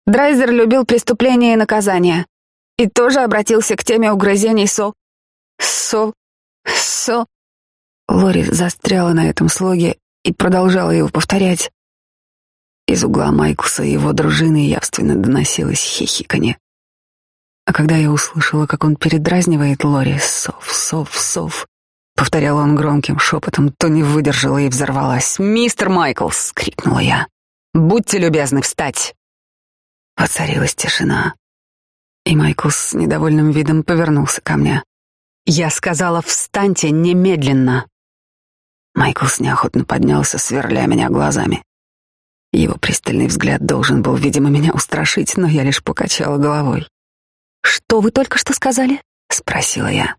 Драйзер любил преступление и наказание. И тоже обратился к теме угрызений со... со... со...» Лори застряла на этом слоге и продолжала его повторять. Из угла Майклса и его дружины явственно доносилось хихиканье. А когда я услышала, как он передразнивает Лори «Сов, сов, сов», повторял он громким шепотом, то не выдержала и взорвалась. «Мистер Майклс!» — крикнула я. Будьте любезны встать. Воцарилась тишина, и Майкл с недовольным видом повернулся ко мне. Я сказала, встаньте немедленно. Майклс неохотно поднялся, сверля меня глазами. Его пристальный взгляд должен был, видимо, меня устрашить, но я лишь покачала головой. «Что вы только что сказали?» — спросила я.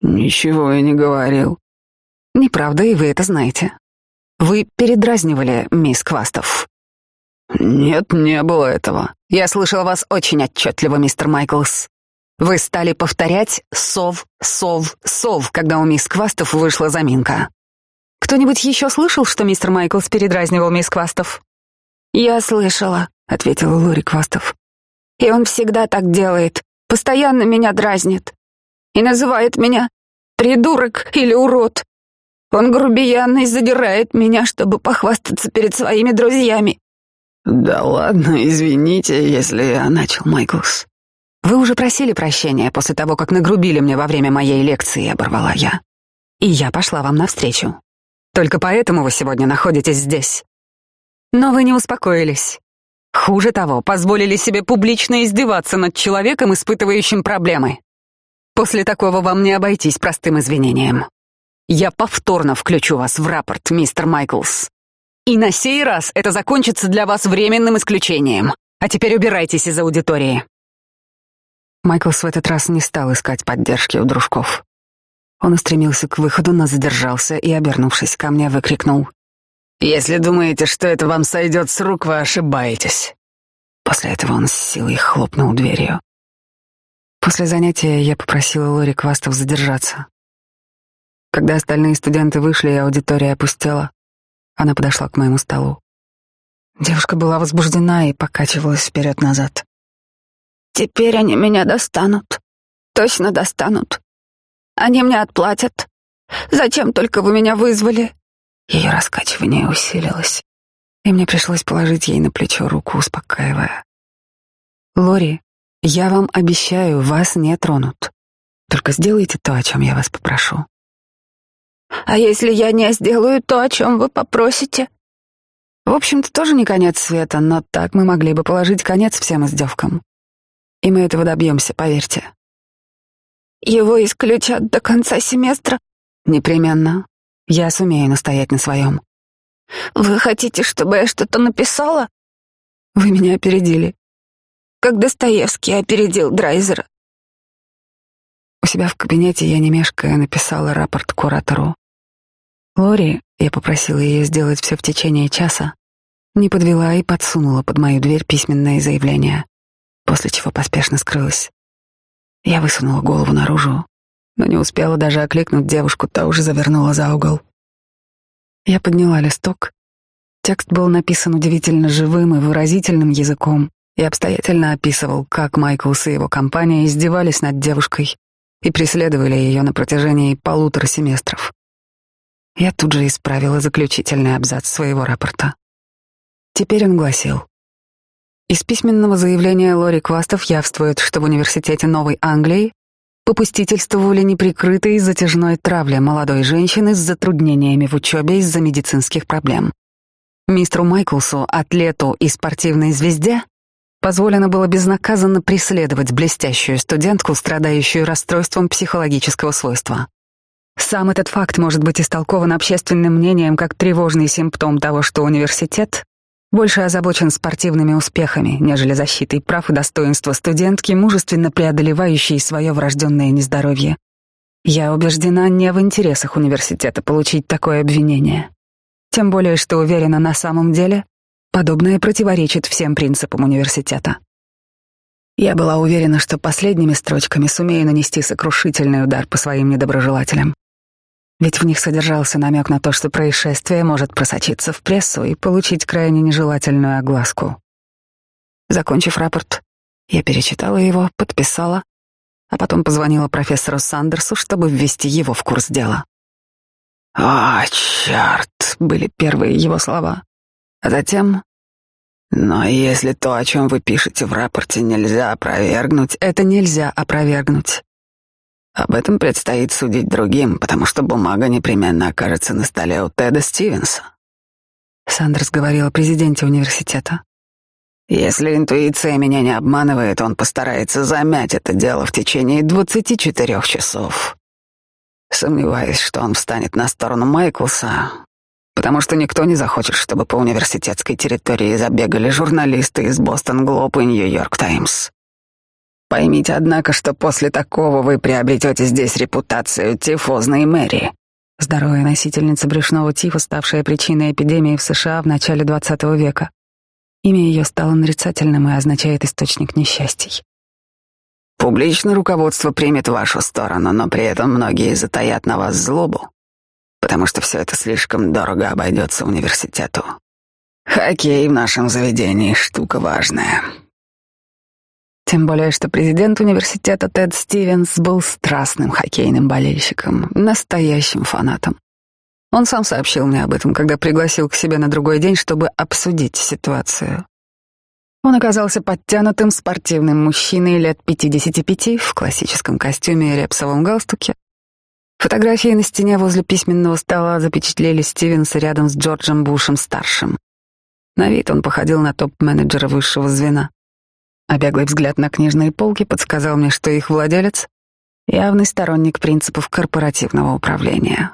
«Ничего я не говорил». «Неправда, и вы это знаете. Вы передразнивали мисс Квастов». «Нет, не было этого». «Я слышал вас очень отчетливо, мистер Майклс. Вы стали повторять «сов, сов, сов», когда у мисс Квастов вышла заминка. Кто-нибудь еще слышал, что мистер Майклс передразнивал мисс Квастов? Я слышала, ответила Лори Квастов. И он всегда так делает, постоянно меня дразнит и называет меня придурок или урод. Он грубиян и задирает меня, чтобы похвастаться перед своими друзьями. Да ладно, извините, если я начал, Майклс. Вы уже просили прощения после того, как нагрубили мне во время моей лекции, оборвала я. И я пошла вам навстречу. Только поэтому вы сегодня находитесь здесь. Но вы не успокоились. Хуже того, позволили себе публично издеваться над человеком, испытывающим проблемы. После такого вам не обойтись простым извинением. Я повторно включу вас в рапорт, мистер Майклс. И на сей раз это закончится для вас временным исключением. А теперь убирайтесь из аудитории. Майклс в этот раз не стал искать поддержки у дружков. Он устремился к выходу, но задержался и, обернувшись ко мне, выкрикнул. «Если думаете, что это вам сойдет с рук, вы ошибаетесь». После этого он с силой хлопнул дверью. После занятия я попросила Лори Квастов задержаться. Когда остальные студенты вышли аудитория опустела, она подошла к моему столу. Девушка была возбуждена и покачивалась вперед-назад. «Теперь они меня достанут. Точно достанут. Они мне отплатят. Зачем только вы меня вызвали?» Ее раскачивание усилилось, и мне пришлось положить ей на плечо руку, успокаивая. «Лори, я вам обещаю, вас не тронут. Только сделайте то, о чем я вас попрошу». «А если я не сделаю то, о чем вы попросите?» В общем-то, тоже не конец света, но так мы могли бы положить конец всем издевкам. И мы этого добьемся, поверьте. Его исключат до конца семестра? Непременно. Я сумею настоять на своем. Вы хотите, чтобы я что-то написала? Вы меня опередили. Как Достоевский опередил Драйзера. У себя в кабинете я, не мешкая, написала рапорт куратору. Лори, я попросила ее сделать все в течение часа, не подвела и подсунула под мою дверь письменное заявление, после чего поспешно скрылась. Я высунула голову наружу, но не успела даже окликнуть девушку, та уже завернула за угол. Я подняла листок. Текст был написан удивительно живым и выразительным языком и обстоятельно описывал, как Майклс и его компания издевались над девушкой и преследовали ее на протяжении полутора семестров. Я тут же исправила заключительный абзац своего рапорта. Теперь он гласил. Из письменного заявления Лори Квастов явствует, что в университете Новой Англии попустительствовали неприкрытой затяжной травле молодой женщины с затруднениями в учебе из-за медицинских проблем. Мистеру Майклсу, атлету и спортивной звезде, позволено было безнаказанно преследовать блестящую студентку, страдающую расстройством психологического свойства. Сам этот факт может быть истолкован общественным мнением как тревожный симптом того, что университет больше озабочен спортивными успехами, нежели защитой прав и достоинства студентки, мужественно преодолевающей свое врожденное нездоровье. Я убеждена не в интересах университета получить такое обвинение. Тем более, что уверена на самом деле, подобное противоречит всем принципам университета. Я была уверена, что последними строчками сумею нанести сокрушительный удар по своим недоброжелателям ведь в них содержался намек на то, что происшествие может просочиться в прессу и получить крайне нежелательную огласку. Закончив рапорт, я перечитала его, подписала, а потом позвонила профессору Сандерсу, чтобы ввести его в курс дела. «О, черт!» — были первые его слова. А затем... «Но если то, о чем вы пишете в рапорте, нельзя опровергнуть...» «Это нельзя опровергнуть. Об этом предстоит судить другим, потому что бумага непременно окажется на столе у Теда Стивенса. Сандерс говорил о президенте университета. Если интуиция меня не обманывает, он постарается замять это дело в течение 24 часов. Сомневаюсь, что он встанет на сторону Майклса, потому что никто не захочет, чтобы по университетской территории забегали журналисты из Бостон Глоб и Нью-Йорк Таймс. Поймите, однако, что после такого вы приобретете здесь репутацию тифозной мэри. Здоровая носительница брюшного тифа, ставшая причиной эпидемии в США в начале XX века. Имя ее стало нарицательным и означает источник несчастий. Публично руководство примет вашу сторону, но при этом многие затаят на вас злобу, потому что все это слишком дорого обойдется университету. Хоккей в нашем заведении — штука важная. Тем более, что президент университета Тед Стивенс был страстным хоккейным болельщиком, настоящим фанатом. Он сам сообщил мне об этом, когда пригласил к себе на другой день, чтобы обсудить ситуацию. Он оказался подтянутым спортивным мужчиной лет 55 в классическом костюме и репсовом галстуке. Фотографии на стене возле письменного стола запечатлели Стивенса рядом с Джорджем Бушем-старшим. На вид он походил на топ-менеджера высшего звена. А взгляд на книжные полки подсказал мне, что их владелец — явный сторонник принципов корпоративного управления.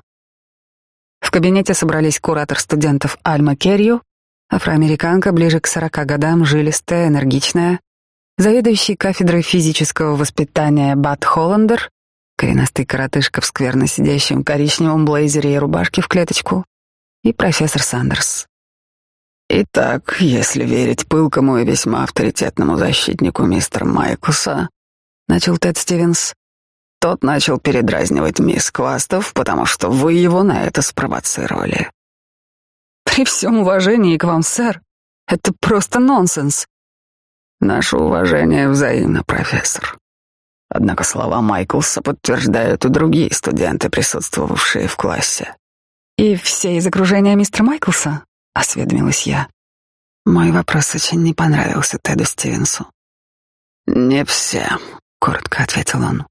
В кабинете собрались куратор студентов Альма Керью, афроамериканка ближе к сорока годам, жилистая, энергичная, заведующий кафедрой физического воспитания Бат Холландер, коренастый коротышка в скверно сидящем коричневом блейзере и рубашке в клеточку, и профессор Сандерс. Итак, если верить пылкому и весьма авторитетному защитнику мистера Майклса, начал Тед Стивенс, тот начал передразнивать мисс Квастов, потому что вы его на это спровоцировали. При всем уважении к вам, сэр, это просто нонсенс. Наше уважение взаимно, профессор. Однако слова Майклса подтверждают и другие студенты, присутствовавшие в классе. И все из окружения мистера Майклса, осведомилась я. Мой вопрос очень не понравился Теду Стивенсу. Не все, коротко ответил он.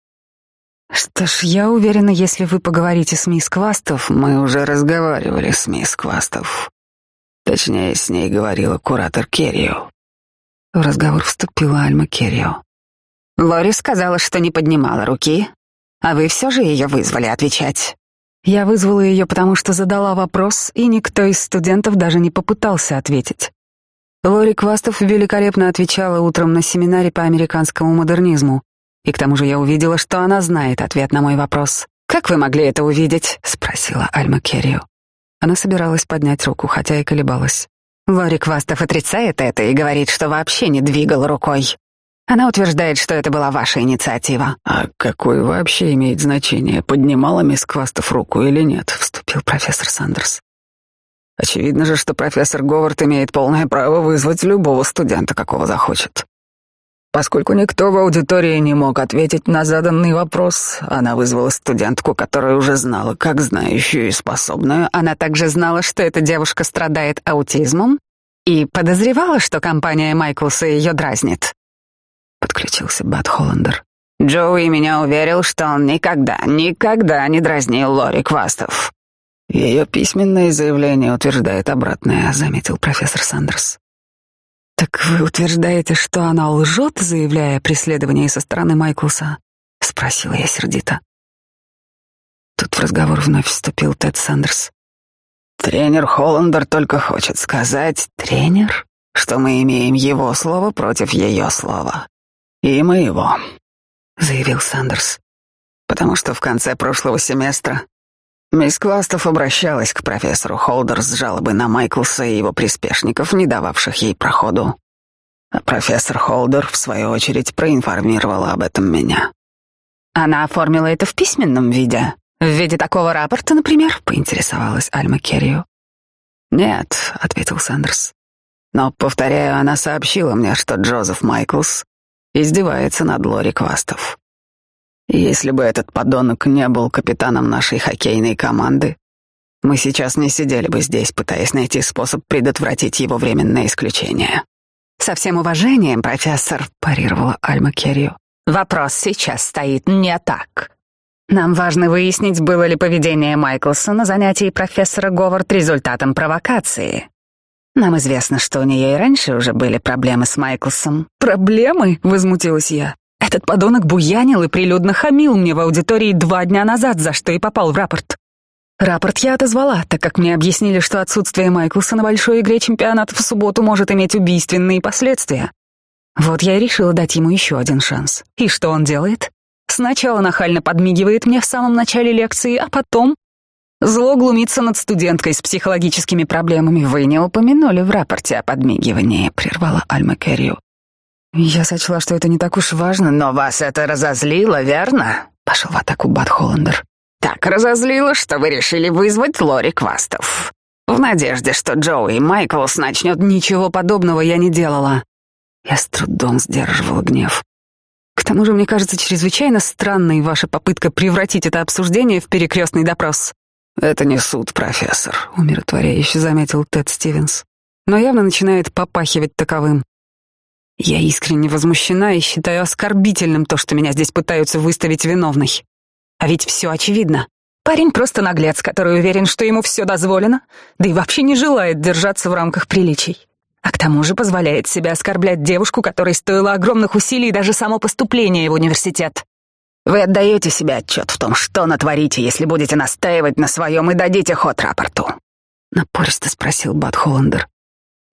Что ж, я уверена, если вы поговорите с мисс Квастов, мы уже разговаривали с мисс Квастов. Точнее, с ней говорила куратор Керрио. В разговор вступила Альма Керрио. Лори сказала, что не поднимала руки, а вы все же ее вызвали отвечать. Я вызвала ее, потому что задала вопрос, и никто из студентов даже не попытался ответить. Лори Квастов великолепно отвечала утром на семинаре по американскому модернизму. И к тому же я увидела, что она знает ответ на мой вопрос. «Как вы могли это увидеть?» — спросила Альма Керрио. Она собиралась поднять руку, хотя и колебалась. Лори Квастов отрицает это и говорит, что вообще не двигал рукой. Она утверждает, что это была ваша инициатива. А какое вообще имеет значение, поднимала мисс Квастов руку или нет, вступил профессор Сандерс. Очевидно же, что профессор Говард имеет полное право вызвать любого студента, какого захочет. Поскольку никто в аудитории не мог ответить на заданный вопрос, она вызвала студентку, которая уже знала, как знающую и способную. Она также знала, что эта девушка страдает аутизмом и подозревала, что компания Майклса ее дразнит. Подключился Бат Холландер. Джоуи меня уверил, что он никогда, никогда не дразнил Лори Квастов. Ее письменное заявление утверждает обратное, заметил профессор Сандерс. «Так вы утверждаете, что она лжет, заявляя преследование со стороны Майклса?» — спросила я сердито. Тут в разговор вновь вступил Тед Сандерс. «Тренер Холландер только хочет сказать, тренер, что мы имеем его слово против ее слова. И моего», — заявил Сандерс. «Потому что в конце прошлого семестра Мисс Квастов обращалась к профессору Холдер с жалобой на Майклса и его приспешников, не дававших ей проходу. А профессор Холдер, в свою очередь, проинформировала об этом меня. «Она оформила это в письменном виде? В виде такого рапорта, например?» — поинтересовалась Альма Керрио. «Нет», — ответил Сандерс. «Но, повторяю, она сообщила мне, что Джозеф Майклс издевается над Лори Квастов. Если бы этот подонок не был капитаном нашей хоккейной команды, мы сейчас не сидели бы здесь, пытаясь найти способ предотвратить его временное исключение. «Со всем уважением, профессор», — парировала Альма Керрио. «Вопрос сейчас стоит не так. Нам важно выяснить, было ли поведение Майклса на занятии профессора Говард результатом провокации. Нам известно, что у нее и раньше уже были проблемы с Майклсом. Проблемы? Возмутилась я. Этот подонок буянил и прилюдно хамил мне в аудитории два дня назад, за что и попал в рапорт. Рапорт я отозвала, так как мне объяснили, что отсутствие Майклса на большой игре чемпионата в субботу может иметь убийственные последствия. Вот я и решила дать ему еще один шанс. И что он делает? Сначала нахально подмигивает мне в самом начале лекции, а потом зло глумится над студенткой с психологическими проблемами. Вы не упомянули в рапорте о подмигивании, прервала Альма Керрию. Я сочла, что это не так уж важно. Но вас это разозлило, верно? Пошел в атаку Бат Холландер. Так разозлило, что вы решили вызвать Лори Квастов. В надежде, что Джоуи Майклс начнет... Ничего подобного я не делала. Я с трудом сдерживала гнев. К тому же мне кажется чрезвычайно странной ваша попытка превратить это обсуждение в перекрестный допрос. Это не суд, профессор, умиротворяюще заметил Тед Стивенс, но явно начинает попахивать таковым. Я искренне возмущена и считаю оскорбительным то, что меня здесь пытаются выставить виновной. А ведь все очевидно. Парень просто наглец, который уверен, что ему все дозволено, да и вообще не желает держаться в рамках приличий. А к тому же позволяет себе оскорблять девушку, которой стоило огромных усилий даже само поступление в университет. Вы отдаете себе отчет в том, что натворите, если будете настаивать на своем и дадите ход рапорту? Напористо спросил Бат Холландер.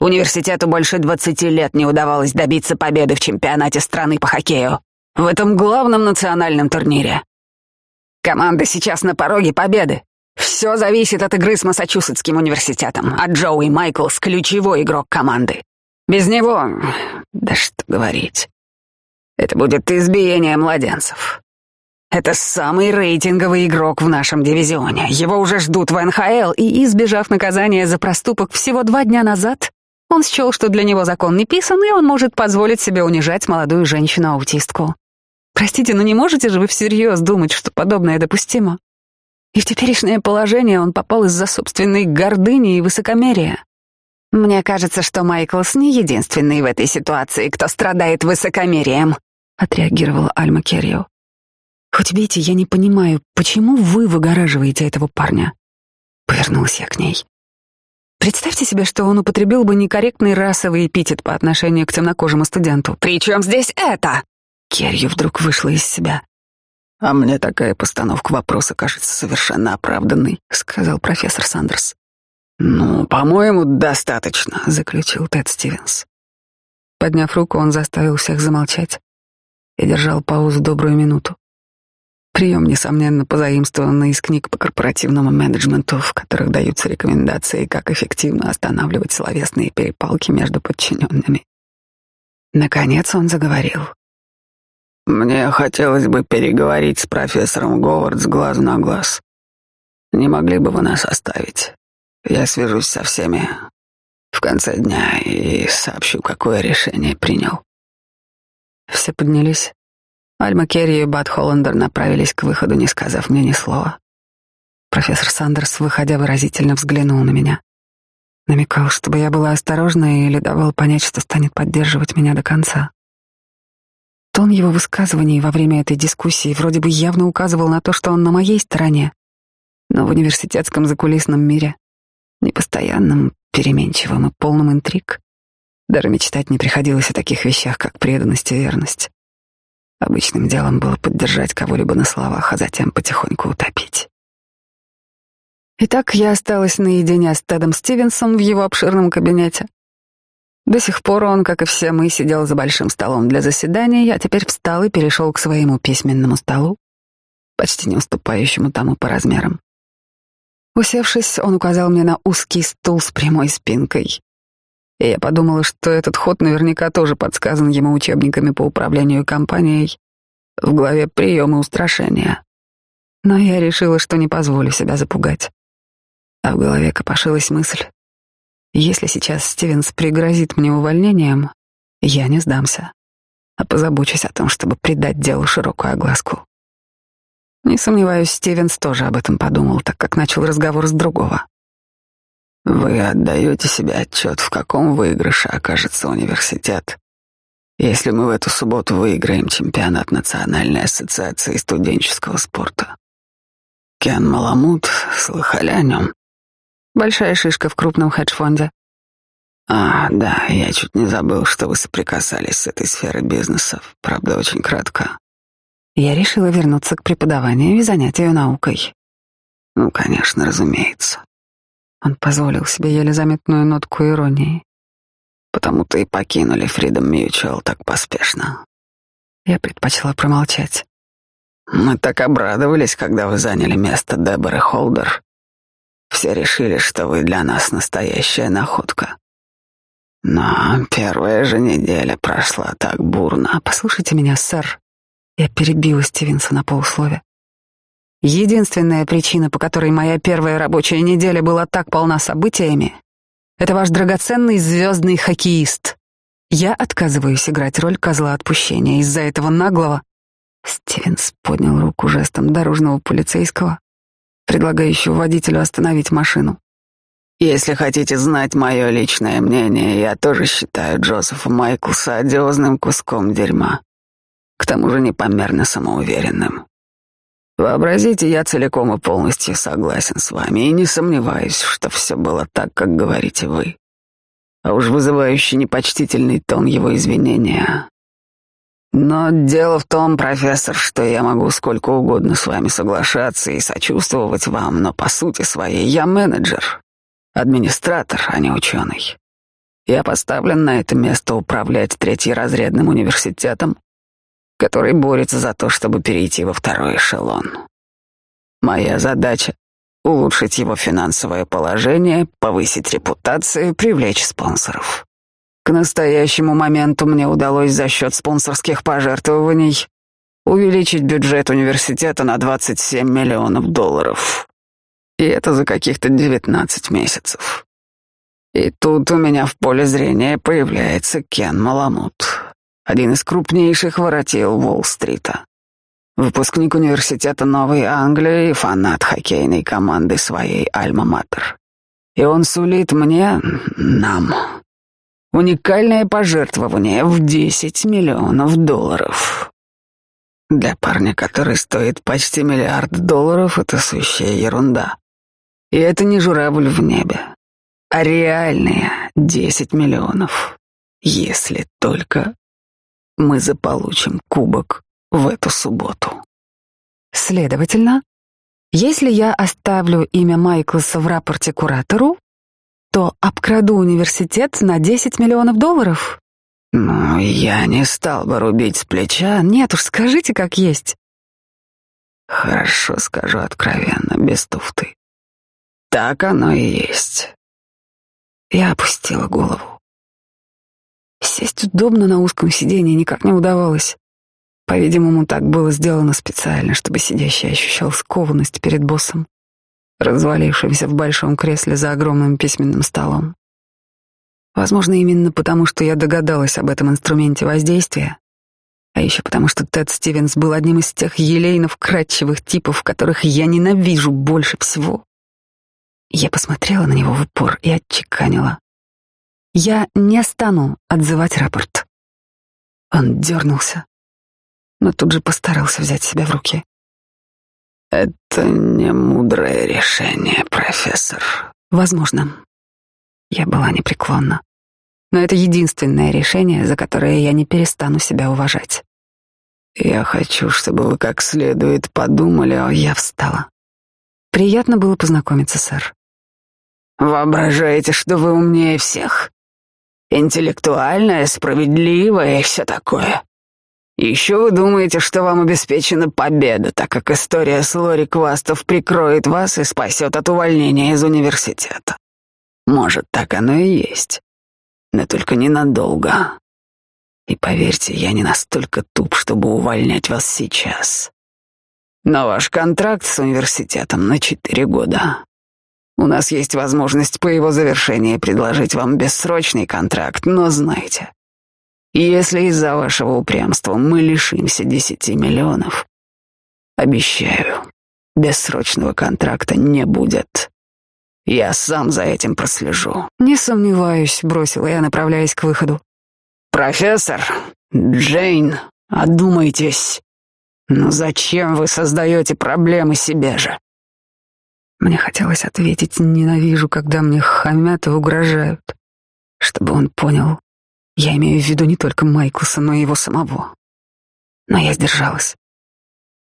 Университету больше двадцати лет не удавалось добиться победы в чемпионате страны по хоккею. В этом главном национальном турнире. Команда сейчас на пороге победы. Все зависит от игры с Массачусетским университетом, а Джоуи Майклс — ключевой игрок команды. Без него... Да что говорить. Это будет избиение младенцев. Это самый рейтинговый игрок в нашем дивизионе. Его уже ждут в НХЛ, и, избежав наказания за проступок всего два дня назад, он счел, что для него закон не писан, и он может позволить себе унижать молодую женщину-аутистку. Простите, но не можете же вы всерьез думать, что подобное допустимо? И в теперешнее положение он попал из-за собственной гордыни и высокомерия. Мне кажется, что Майклс не единственный в этой ситуации, кто страдает высокомерием, отреагировала Альма Керрио. Хоть бейте, я не понимаю, почему вы выгораживаете этого парня? Повернулась я к ней. Представьте себе, что он употребил бы некорректный расовый эпитет по отношению к темнокожему студенту. «При чем здесь это?» Керью вдруг вышла из себя. «А мне такая постановка вопроса кажется совершенно оправданной», — сказал профессор Сандерс. «Ну, по-моему, достаточно», — заключил Тед Стивенс. Подняв руку, он заставил всех замолчать и держал паузу добрую минуту. Прием, несомненно, позаимствованный из книг по корпоративному менеджменту, в которых даются рекомендации, как эффективно останавливать словесные перепалки между подчиненными. Наконец он заговорил. Мне хотелось бы переговорить с профессором Говард с глазу на глаз. Не могли бы вы нас оставить? Я свяжусь со всеми в конце дня и сообщу, какое решение принял. Все поднялись. Альма Керри и Бат Холландер направились к выходу, не сказав мне ни слова. Профессор Сандерс, выходя, выразительно взглянул на меня. Намекал, чтобы я была осторожна или давал понять, что станет поддерживать меня до конца. Тон его высказываний во время этой дискуссии вроде бы явно указывал на то, что он на моей стороне, но в университетском закулисном мире, непостоянном, переменчивом и полном интриг, даже мечтать не приходилось о таких вещах, как преданность и верность. Обычным делом было поддержать кого-либо на словах, а затем потихоньку утопить. Итак, я осталась наедине с Тедом Стивенсом в его обширном кабинете. До сих пор он, как и все мы, сидел за большим столом для заседаний, а теперь встал и перешел к своему письменному столу, почти не уступающему тому по размерам. Усевшись, он указал мне на узкий стул с прямой спинкой. И я подумала, что этот ход наверняка тоже подсказан ему учебниками по управлению компанией в главе приема устрашения. Но я решила, что не позволю себя запугать. А в голове копошилась мысль, если сейчас Стивенс пригрозит мне увольнением, я не сдамся, а позабочусь о том, чтобы придать делу широкую огласку. Не сомневаюсь, Стивенс тоже об этом подумал, так как начал разговор с другого. Вы отдаете себе отчет, в каком выигрыше окажется университет, если мы в эту субботу выиграем чемпионат Национальной ассоциации студенческого спорта. Кен Маламут, слыхали о нем? Большая шишка в крупном хедж-фонде. А, да, я чуть не забыл, что вы соприкасались с этой сферой бизнеса, правда, очень кратко. Я решила вернуться к преподаванию и занятию наукой. Ну, конечно, разумеется. Он позволил себе еле заметную нотку иронии. Потому-то и покинули Freedom Mutual так поспешно. Я предпочла промолчать. Мы так обрадовались, когда вы заняли место Деборы Холдер. Все решили, что вы для нас настоящая находка. Но первая же неделя прошла так бурно. Послушайте меня, сэр. Я перебила Стивенса на полуслове. Единственная причина, по которой моя первая рабочая неделя была так полна событиями, это ваш драгоценный звездный хоккеист. Я отказываюсь играть роль козла отпущения из-за этого наглого. Стивенс поднял руку жестом дорожного полицейского, предлагающего водителю остановить машину. Если хотите знать мое личное мнение, я тоже считаю Джозефа Майклса одиозным куском дерьма. К тому же непомерно самоуверенным. Вообразите, я целиком и полностью согласен с вами и не сомневаюсь, что все было так, как говорите вы. А уж вызывающий непочтительный тон его извинения. Но дело в том, профессор, что я могу сколько угодно с вами соглашаться и сочувствовать вам, но по сути своей я менеджер, администратор, а не ученый. Я поставлен на это место управлять третьеразрядным университетом, который борется за то, чтобы перейти во второй эшелон. Моя задача — улучшить его финансовое положение, повысить репутацию, привлечь спонсоров. К настоящему моменту мне удалось за счет спонсорских пожертвований увеличить бюджет университета на 27 миллионов долларов. И это за каких-то девятнадцать месяцев. И тут у меня в поле зрения появляется Кен Маламут, один из крупнейших воротил Уолл-стрита. Выпускник университета Новой Англии и фанат хоккейной команды своей Альма-Матер. И он сулит мне, нам, уникальное пожертвование в 10 миллионов долларов. Для парня, который стоит почти миллиард долларов, это сущая ерунда. И это не журавль в небе, а реальные десять миллионов, если только мы заполучим кубок в эту субботу. Следовательно, если я оставлю имя Майклса в рапорте куратору, то обкраду университет на 10 миллионов долларов. Ну, я не стал бы рубить с плеча. Нет уж, скажите, как есть. Хорошо, скажу откровенно, без туфты. Так оно и есть. Я опустила голову. Сесть удобно на узком сиденье никак не удавалось. По-видимому, так было сделано специально, чтобы сидящий ощущал скованность перед боссом, развалившимся в большом кресле за огромным письменным столом. Возможно, именно потому, что я догадалась об этом инструменте воздействия, а еще потому, что Тед Стивенс был одним из тех елейно-вкрадчивых типов, которых я ненавижу больше всего. Я посмотрела на него в упор и отчеканила. «Я не стану отзывать рапорт». Он дернулся, но тут же постарался взять себя в руки. «Это не мудрое решение, профессор». «Возможно». Я была непреклонна. Но это единственное решение, за которое я не перестану себя уважать. «Я хочу, чтобы вы как следует подумали, а я встала». «Приятно было познакомиться, сэр». Воображаете, что вы умнее всех? Интеллектуальная, справедливая и все такое. Еще вы думаете, что вам обеспечена победа, так как история с Лори Квастов прикроет вас и спасет от увольнения из университета. Может, так оно и есть. Но только ненадолго. И поверьте, я не настолько туп, чтобы увольнять вас сейчас. Но ваш контракт с университетом на четыре года. У нас есть возможность по его завершении предложить вам бессрочный контракт, но знайте, если из-за вашего упрямства мы лишимся десяти миллионов, обещаю, бессрочного контракта не будет. Я сам за этим прослежу. Не сомневаюсь, бросила я, направляясь к выходу. Профессор, Джейн, одумайтесь. Но зачем вы создаете проблемы себе же? Мне хотелось ответить «ненавижу, когда мне хамят и угрожают». Чтобы он понял, я имею в виду не только Майклса, но и его самого. Но я сдержалась.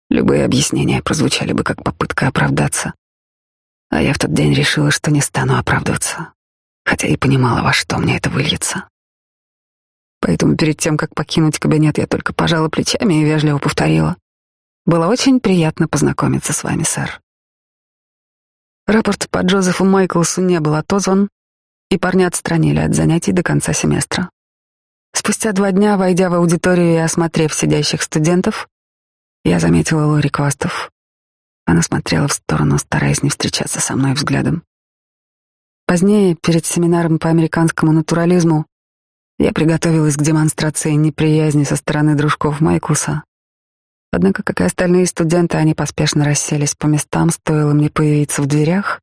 Любые объяснения прозвучали бы как попытка оправдаться. А я в тот день решила, что не стану оправдываться, хотя и понимала, во что мне это выльется. Поэтому перед тем, как покинуть кабинет, я только пожала плечами и вежливо повторила. Было очень приятно познакомиться с вами, сэр. Рапорт по Джозефу Майклсу не был отозван, и парня отстранили от занятий до конца семестра. Спустя два дня, войдя в аудиторию и осмотрев сидящих студентов, я заметила Лори Квастов. Она смотрела в сторону, стараясь не встречаться со мной взглядом. Позднее, перед семинаром по американскому натурализму, я приготовилась к демонстрации неприязни со стороны дружков Майклса. Однако, как и остальные студенты, они поспешно расселись по местам, стоило мне появиться в дверях,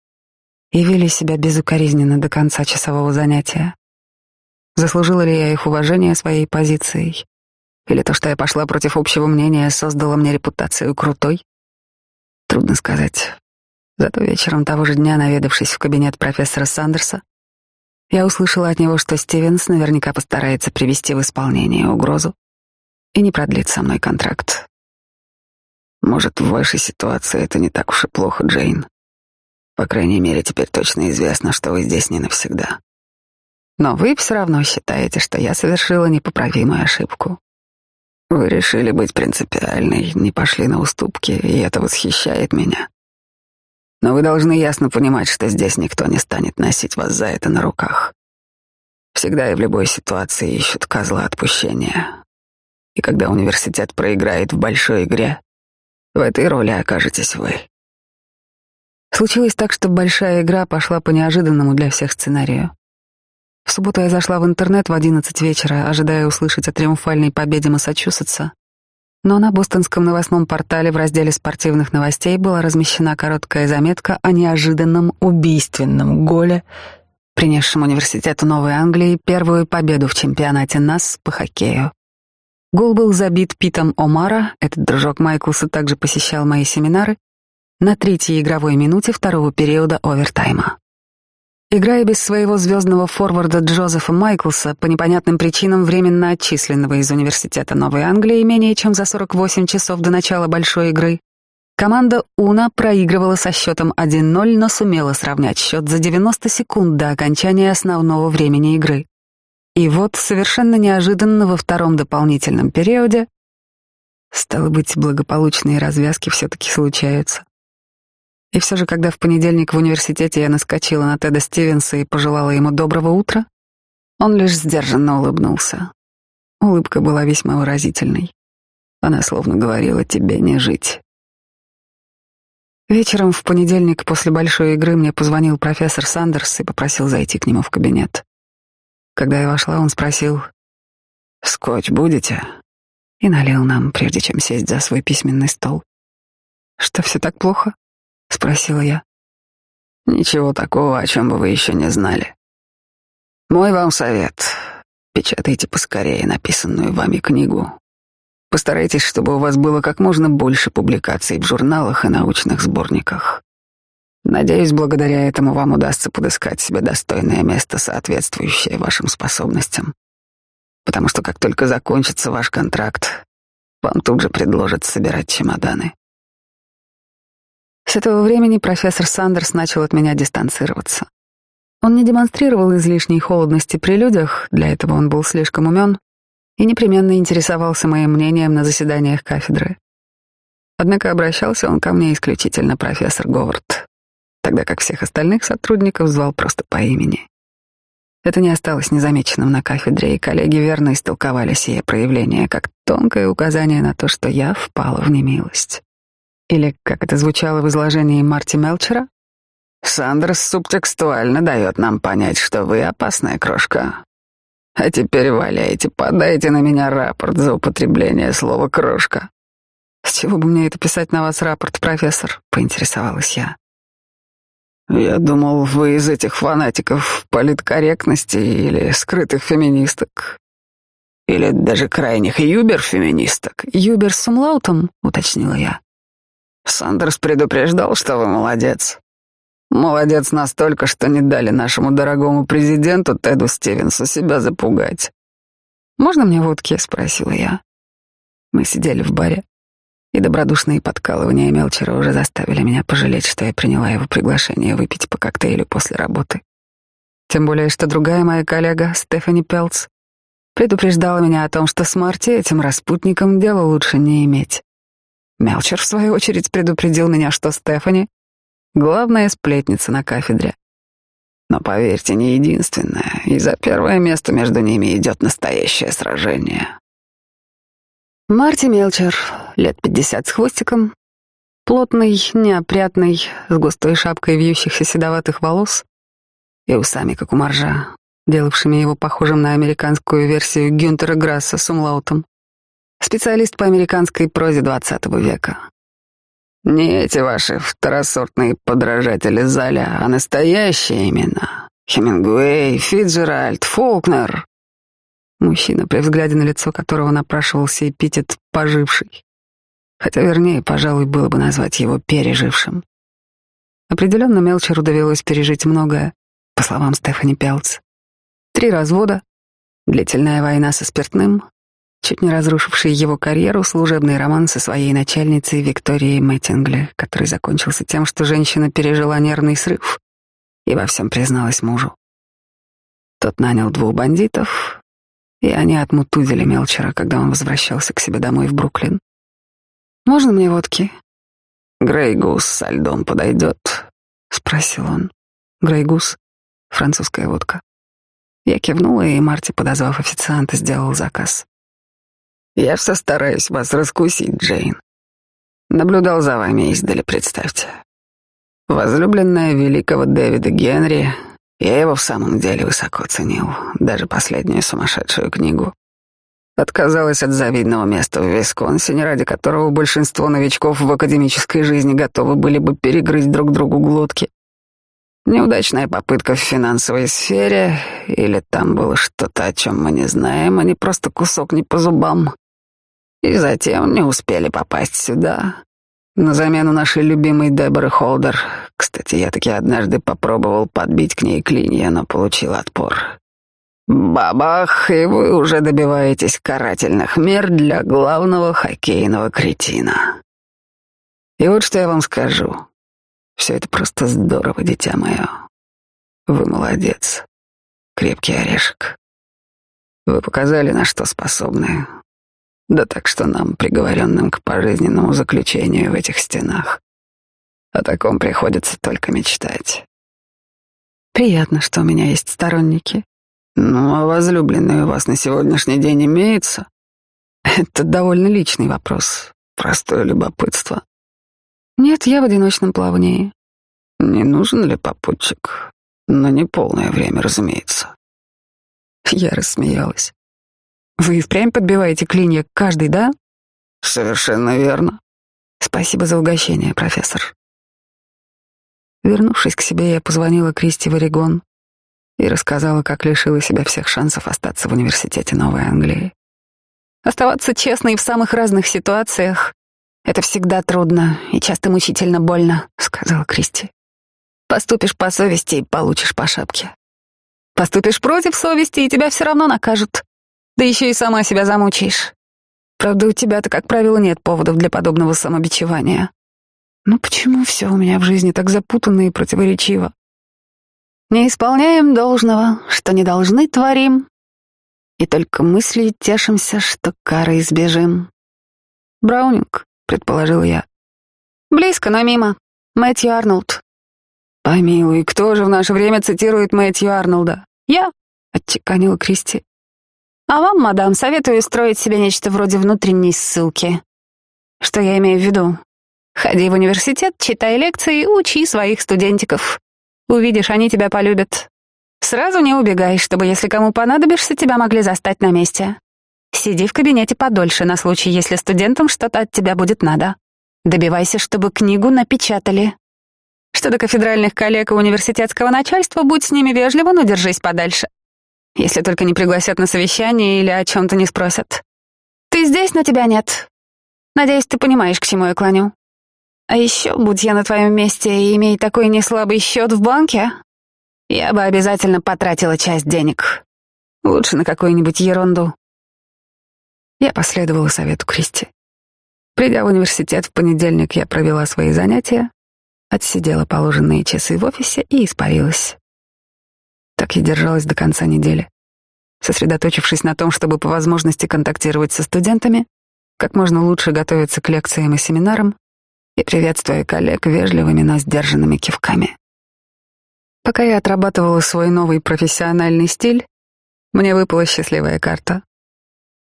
и вели себя безукоризненно до конца часового занятия. Заслужила ли я их уважение своей позицией? Или то, что я пошла против общего мнения, создало мне репутацию крутой? Трудно сказать. Зато вечером того же дня, наведавшись в кабинет профессора Сандерса, я услышала от него, что Стивенс наверняка постарается привести в исполнение угрозу и не продлит со мной контракт. Может, в вашей ситуации это не так уж и плохо, Джейн. По крайней мере, теперь точно известно, что вы здесь не навсегда. Но вы все равно считаете, что я совершила непоправимую ошибку. Вы решили быть принципиальной, не пошли на уступки, и это восхищает меня. Но вы должны ясно понимать, что здесь никто не станет носить вас за это на руках. Всегда и в любой ситуации ищут козла отпущения. И когда университет проиграет в большой игре, в этой роли окажетесь вы. Случилось так, что большая игра пошла по неожиданному для всех сценарию. В субботу я зашла в интернет в одиннадцать вечера, ожидая услышать о триумфальной победе Массачусетса, но на бостонском новостном портале в разделе спортивных новостей была размещена короткая заметка о неожиданном убийственном голе, принесшем университету Новой Англии первую победу в чемпионате НАС по хоккею. Гол был забит Питом Омара, этот дружок Майклса также посещал мои семинары, на третьей игровой минуте второго периода овертайма. Играя без своего звездного форварда Джозефа Майклса, по непонятным причинам временно отчисленного из Университета Новой Англии менее чем за 48 часов до начала большой игры, команда Уна проигрывала со счетом 1-0, но сумела сравнять счет за 90 секунд до окончания основного времени игры. И вот, совершенно неожиданно во втором дополнительном периоде, стало быть, благополучные развязки все-таки случаются. И все же, когда в понедельник в университете я наскочила на Теда Стивенса и пожелала ему доброго утра, он лишь сдержанно улыбнулся. Улыбка была весьма выразительной. Она словно говорила «тебе не жить». Вечером в понедельник после большой игры мне позвонил профессор Сандерс и попросил зайти к нему в кабинет. Когда я вошла, он спросил «Скотч будете?» и налил нам, прежде чем сесть за свой письменный стол. «Что, все так плохо?» — спросила я. «Ничего такого, о чем бы вы еще не знали. Мой вам совет. Печатайте поскорее написанную вами книгу. Постарайтесь, чтобы у вас было как можно больше публикаций в журналах и научных сборниках. Надеюсь, благодаря этому вам удастся подыскать себе достойное место, соответствующее вашим способностям. Потому что как только закончится ваш контракт, вам тут же предложат собирать чемоданы. С этого времени профессор Сандерс начал от меня дистанцироваться. Он не демонстрировал излишней холодности при людях, для этого он был слишком умен, и непременно интересовался моим мнением на заседаниях кафедры. Однако обращался он ко мне исключительно профессор Говард, тогда как всех остальных сотрудников звал просто по имени. Это не осталось незамеченным на кафедре, и коллеги верно истолковали сие проявление как тонкое указание на то, что я впала в немилость. Или, как это звучало в изложении Марти Мелчера, «Сандерс субтекстуально дает нам понять, что вы опасная крошка. А теперь валяйте, подайте на меня рапорт за употребление слова «крошка». «С чего бы мне это писать на вас рапорт, профессор?» — поинтересовалась я. «Я думал, вы из этих фанатиков политкорректности или скрытых феминисток. Или даже крайних юбер-феминисток». «Юбер с умлаутом?» — уточнила я. Сандерс предупреждал, что вы молодец. Молодец настолько, что не дали нашему дорогому президенту Теду Стивенсу себя запугать. «Можно мне водки?» — спросила я. Мы сидели в баре, и добродушные подкалывания Мелчера уже заставили меня пожалеть, что я приняла его приглашение выпить по коктейлю после работы. Тем более, что другая моя коллега, Стефани Пелц, предупреждала меня о том, что с Марти этим распутником дело лучше не иметь. Мелчер, в свою очередь, предупредил меня, что Стефани — главная сплетница на кафедре. Но поверьте, не единственная, и за первое место между ними идет настоящее сражение. Марти Мелчер, лет пятьдесят с хвостиком, плотный, неопрятный, с густой шапкой вьющихся седоватых волос и усами, как у моржа, делавшими его похожим на американскую версию Гюнтера Грасса с умлаутом. Специалист по американской прозе двадцатого века. Не эти ваши второсортные подражатели Золя, а настоящие имена. Хемингуэй, Фиджеральд, Фолкнер. Мужчина, при взгляде на лицо которого напрашивался эпитет «поживший». Хотя, вернее, пожалуй, было бы назвать его «пережившим». Определенно Мелчеру довелось пережить многое, по словам Стефани Пелц. Три развода, длительная война со спиртным, чуть не разрушивший его карьеру, служебный роман со своей начальницей Викторией Мэттингли, который закончился тем, что женщина пережила нервный срыв и во всем призналась мужу. Тот нанял двух бандитов, и они отмутузили Мелчера, когда он возвращался к себе домой в Бруклин. «Можно мне водки?» «Грейгус со льдом подойдет?» — спросил он. «Грейгус? Французская водка». Я кивнула, и Марти, подозвав официанта, сделал заказ. «Я все стараюсь вас раскусить, Джейн. Наблюдал за вами издали, представьте. Возлюбленная великого Дэвида Генри я его в самом деле высоко ценил, даже последнюю сумасшедшую книгу. Отказалась от завидного места в Висконсине, ради которого большинство новичков в академической жизни готовы были бы перегрызть друг другу глотки. Неудачная попытка в финансовой сфере, или там было что-то, о чем мы не знаем, а не просто кусок не по зубам. И затем не успели попасть сюда, на замену нашей любимой Деборы Холдер. Кстати, я таки однажды попробовал подбить к ней клинья, но получил отпор. Бабах, и вы уже добиваетесь карательных мер для главного хоккейного кретина. И вот что я вам скажу. Все это просто здорово, дитя мое. Вы молодец. Крепкий орешек. Вы показали, на что способны. Да так что нам, приговоренным к пожизненному заключению в этих стенах, о таком приходится только мечтать. Приятно, что у меня есть сторонники. Ну, а возлюбленный у вас на сегодняшний день имеется? Это довольно личный вопрос. Простое любопытство. Нет, я в одиночном плавании. Не нужен ли попутчик? Но не полное время, разумеется. Я рассмеялась. Вы и впрямь подбиваете клинья каждый, да? Совершенно верно. Спасибо за угощение, профессор. Вернувшись к себе, я позвонила Кристи в Орегон и рассказала, как лишила себя всех шансов остаться в университете Новой Англии. Оставаться честной в самых разных ситуациях — это всегда трудно и часто мучительно больно, — сказала Кристи. Поступишь по совести и получишь по шапке. Поступишь против совести, и тебя все равно накажут. Да еще и сама себя замучаешь. Правда, у тебя-то, как правило, нет поводов для подобного самобичевания. Ну почему все у меня в жизни так запутанно и противоречиво? Не исполняем должного, что не должны творим, и только мыслью тешимся, что кары избежим. Браунинг, предположил я. Близко, но мимо. Мэтью Арнольд. Помилуй, кто же в наше время цитирует Мэтью Арнольда? Я, отчеканила Кристи. А вам, мадам, советую строить себе нечто вроде внутренней ссылки. Что я имею в виду? Ходи в университет, читай лекции, учи своих студентиков. Увидишь, они тебя полюбят. Сразу не убегай, чтобы, если кому понадобишься, тебя могли застать на месте. Сиди в кабинете подольше на случай, если студентам что-то от тебя будет надо. Добивайся, чтобы книгу напечатали. Что до кафедральных коллег и университетского начальства, будь с ними вежливо, но держись подальше. Если только не пригласят на совещание или о чем-то не спросят. Ты здесь, но тебя нет. Надеюсь, ты понимаешь, к чему я клоню. А еще, будь я на твоем месте и имей такой неслабый счет в банке, я бы обязательно потратила часть денег. Лучше на какую-нибудь ерунду. Я последовала совету Кристи. Придя в университет в понедельник, я провела свои занятия, отсидела положенные часы в офисе и испарилась. Так я держалась до конца недели, сосредоточившись на том, чтобы по возможности контактировать со студентами, как можно лучше готовиться к лекциям и семинарам и приветствуя коллег вежливыми, но сдержанными кивками. Пока я отрабатывала свой новый профессиональный стиль, мне выпала счастливая карта.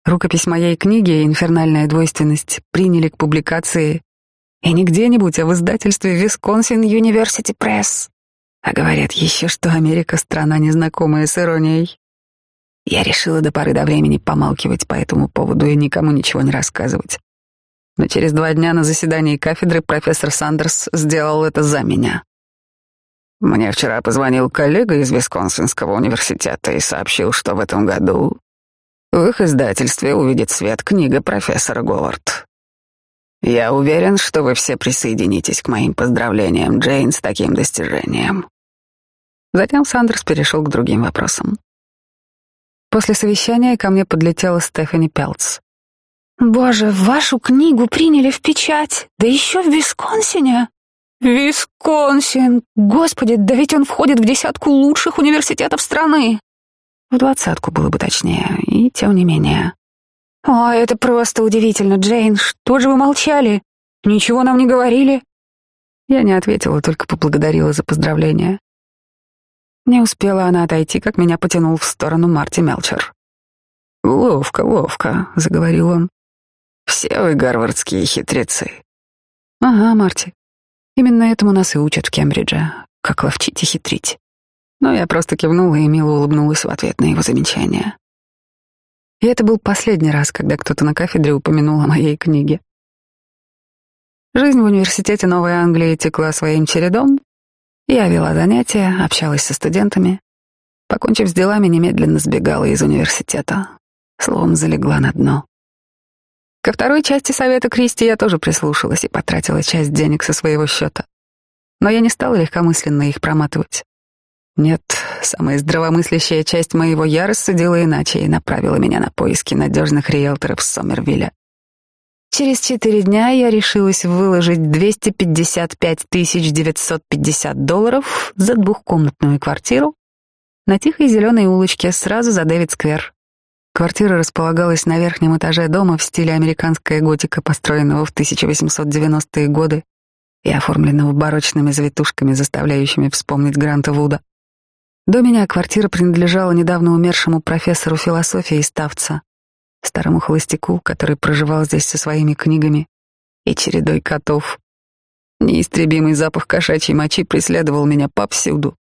Рукопись моей книги «Инфернальная двойственность» приняли к публикации и не где-нибудь, а в издательстве Висконсин University Press. А говорят еще, что Америка — страна, незнакомая с иронией. Я решила до поры до времени помалкивать по этому поводу и никому ничего не рассказывать. Но через два дня на заседании кафедры профессор Сандерс сделал это за меня. Мне вчера позвонил коллега из Висконсинского университета и сообщил, что в этом году в их издательстве увидит свет книга профессора Говард. Я уверен, что вы все присоединитесь к моим поздравлениям, Джейн, с таким достижением. Затем Сандерс перешел к другим вопросам. После совещания ко мне подлетела Стефани Пелц. «Боже, вашу книгу приняли в печать, да еще в Висконсине!» «Висконсин! Господи, да ведь он входит в десятку лучших университетов страны!» В двадцатку было бы точнее, и тем не менее. «О, это просто удивительно, Джейн, что же вы молчали? Ничего нам не говорили?» Я не ответила, только поблагодарила за поздравления. Не успела она отойти, как меня потянул в сторону Марти Мелчер. «Ловко, ловко», — заговорил он. «Все вы гарвардские хитрецы». «Ага, Марти. Именно этому нас и учат в Кембридже, как ловчить и хитрить». Но я просто кивнула и мило улыбнулась в ответ на его замечание. И это был последний раз, когда кто-то на кафедре упомянул о моей книге. Жизнь в университете Новой Англии текла своим чередом. Я вела занятия, общалась со студентами. Покончив с делами, немедленно сбегала из университета. Словом, залегла на дно. Ко второй части совета Кристи я тоже прислушалась и потратила часть денег со своего счета. Но я не стала легкомысленно их проматывать. Нет, самая здравомыслящая часть моего я рассудила иначе и направила меня на поиски надежных риэлторов Сомервилля. Через четыре дня я решилась выложить 255 950 долларов за двухкомнатную квартиру на тихой зеленой улочке сразу за Дэвид-сквер. Квартира располагалась на верхнем этаже дома в стиле американская готика, построенного в 1890-е годы и оформленного барочными завитушками, заставляющими вспомнить Гранта Вуда. До меня квартира принадлежала недавно умершему профессору философии из Тавца, старому холостяку, который проживал здесь со своими книгами и чередой котов. Неистребимый запах кошачьей мочи преследовал меня повсюду.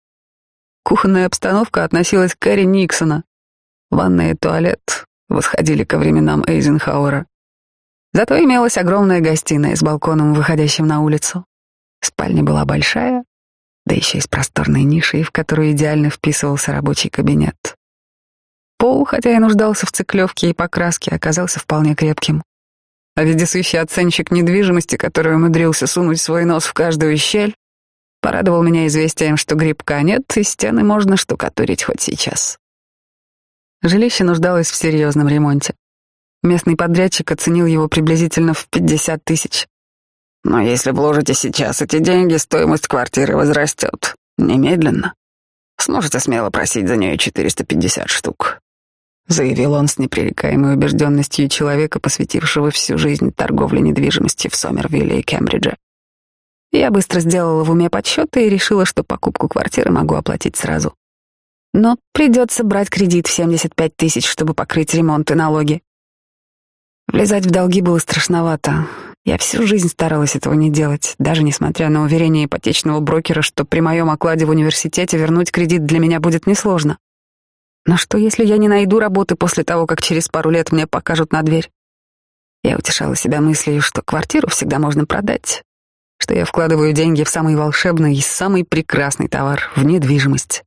Кухонная обстановка относилась к Кэрри Никсона. Ванная и туалет восходили ко временам Эйзенхауэра. Зато имелась огромная гостиная с балконом, выходящим на улицу. Спальня была большая, да еще и с просторной нишей, в которую идеально вписывался рабочий кабинет. Пол, хотя и нуждался в циклевке и покраске, оказался вполне крепким. А вездесущий оценщик недвижимости, который умудрился сунуть свой нос в каждую щель, порадовал меня известием, что грибка нет, и стены можно штукатурить хоть сейчас. Жилище нуждалось в серьезном ремонте. Местный подрядчик оценил его приблизительно в 50 тысяч. Но если вложите сейчас эти деньги, стоимость квартиры возрастет. Немедленно. Сможете смело просить за нее 450 штук. Заявил он с непререкаемой убежденностью человека, посвятившего всю жизнь торговле недвижимостью в Сомервилле и Кембридже. Я быстро сделала в уме подсчеты и решила, что покупку квартиры могу оплатить сразу. Но придется брать кредит в 75 тысяч, чтобы покрыть ремонт и налоги. Влезать в долги было страшновато. Я всю жизнь старалась этого не делать, даже несмотря на уверение ипотечного брокера, что при моем окладе в университете вернуть кредит для меня будет несложно. Но что, если я не найду работы после того, как через пару лет мне покажут на дверь? Я утешала себя мыслью, что квартиру всегда можно продать, что я вкладываю деньги в самый волшебный и самый прекрасный товар — в недвижимость.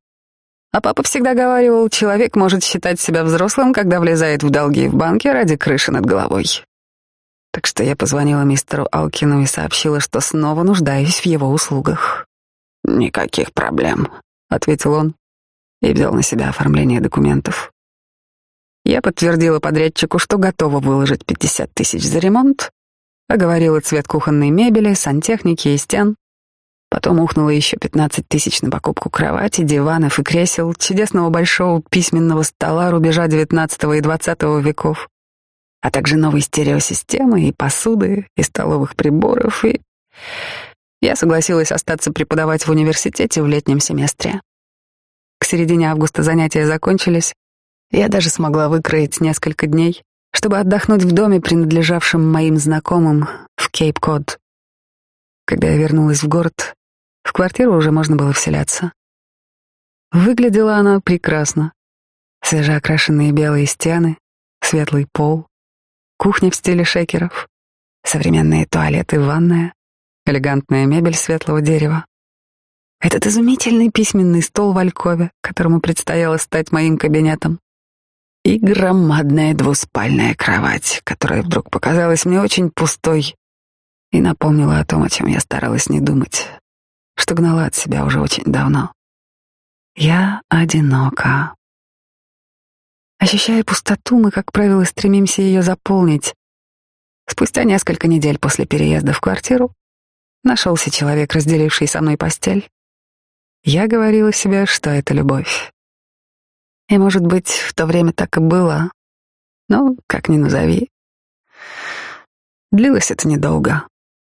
А папа всегда говорил, человек может считать себя взрослым, когда влезает в долги в банке ради крыши над головой. так что я позвонила мистеру Алкину и сообщила, что снова нуждаюсь в его услугах. «Никаких проблем», — ответил он и взял на себя оформление документов. Я подтвердила подрядчику, что готова выложить 50 тысяч за ремонт, оговорила цвет кухонной мебели, сантехники и стен, потом ухнула еще 15 тысяч на покупку кровати, диванов и кресел, чудесного большого письменного стола рубежа XIX и XX веков, а также новой стереосистемы и посуды, и столовых приборов, и... Я согласилась остаться преподавать в университете в летнем семестре. К середине августа занятия закончились, я даже смогла выкроить несколько дней, чтобы отдохнуть в доме, принадлежавшем моим знакомым в Кейп-Код. Когда я вернулась в город, в квартиру уже можно было вселяться. Выглядела она прекрасно. Свежеокрашенные белые стены, светлый пол, кухня в стиле шекеров, современные туалеты, ванная, элегантная мебель светлого дерева. Этот изумительный письменный стол в Алькове, которому предстояло стать моим кабинетом, и громадная двуспальная кровать, которая вдруг показалась мне очень пустой и напомнила о том, о чем я старалась не думать, что гнала от себя уже очень давно. Я одинока. Ощущая пустоту, мы, как правило, стремимся ее заполнить. Спустя несколько недель после переезда в квартиру нашелся человек, разделивший со мной постель. Я говорила себе, что это любовь. И, может быть, в то время так и было. Но, как ни назови. Длилось это недолго.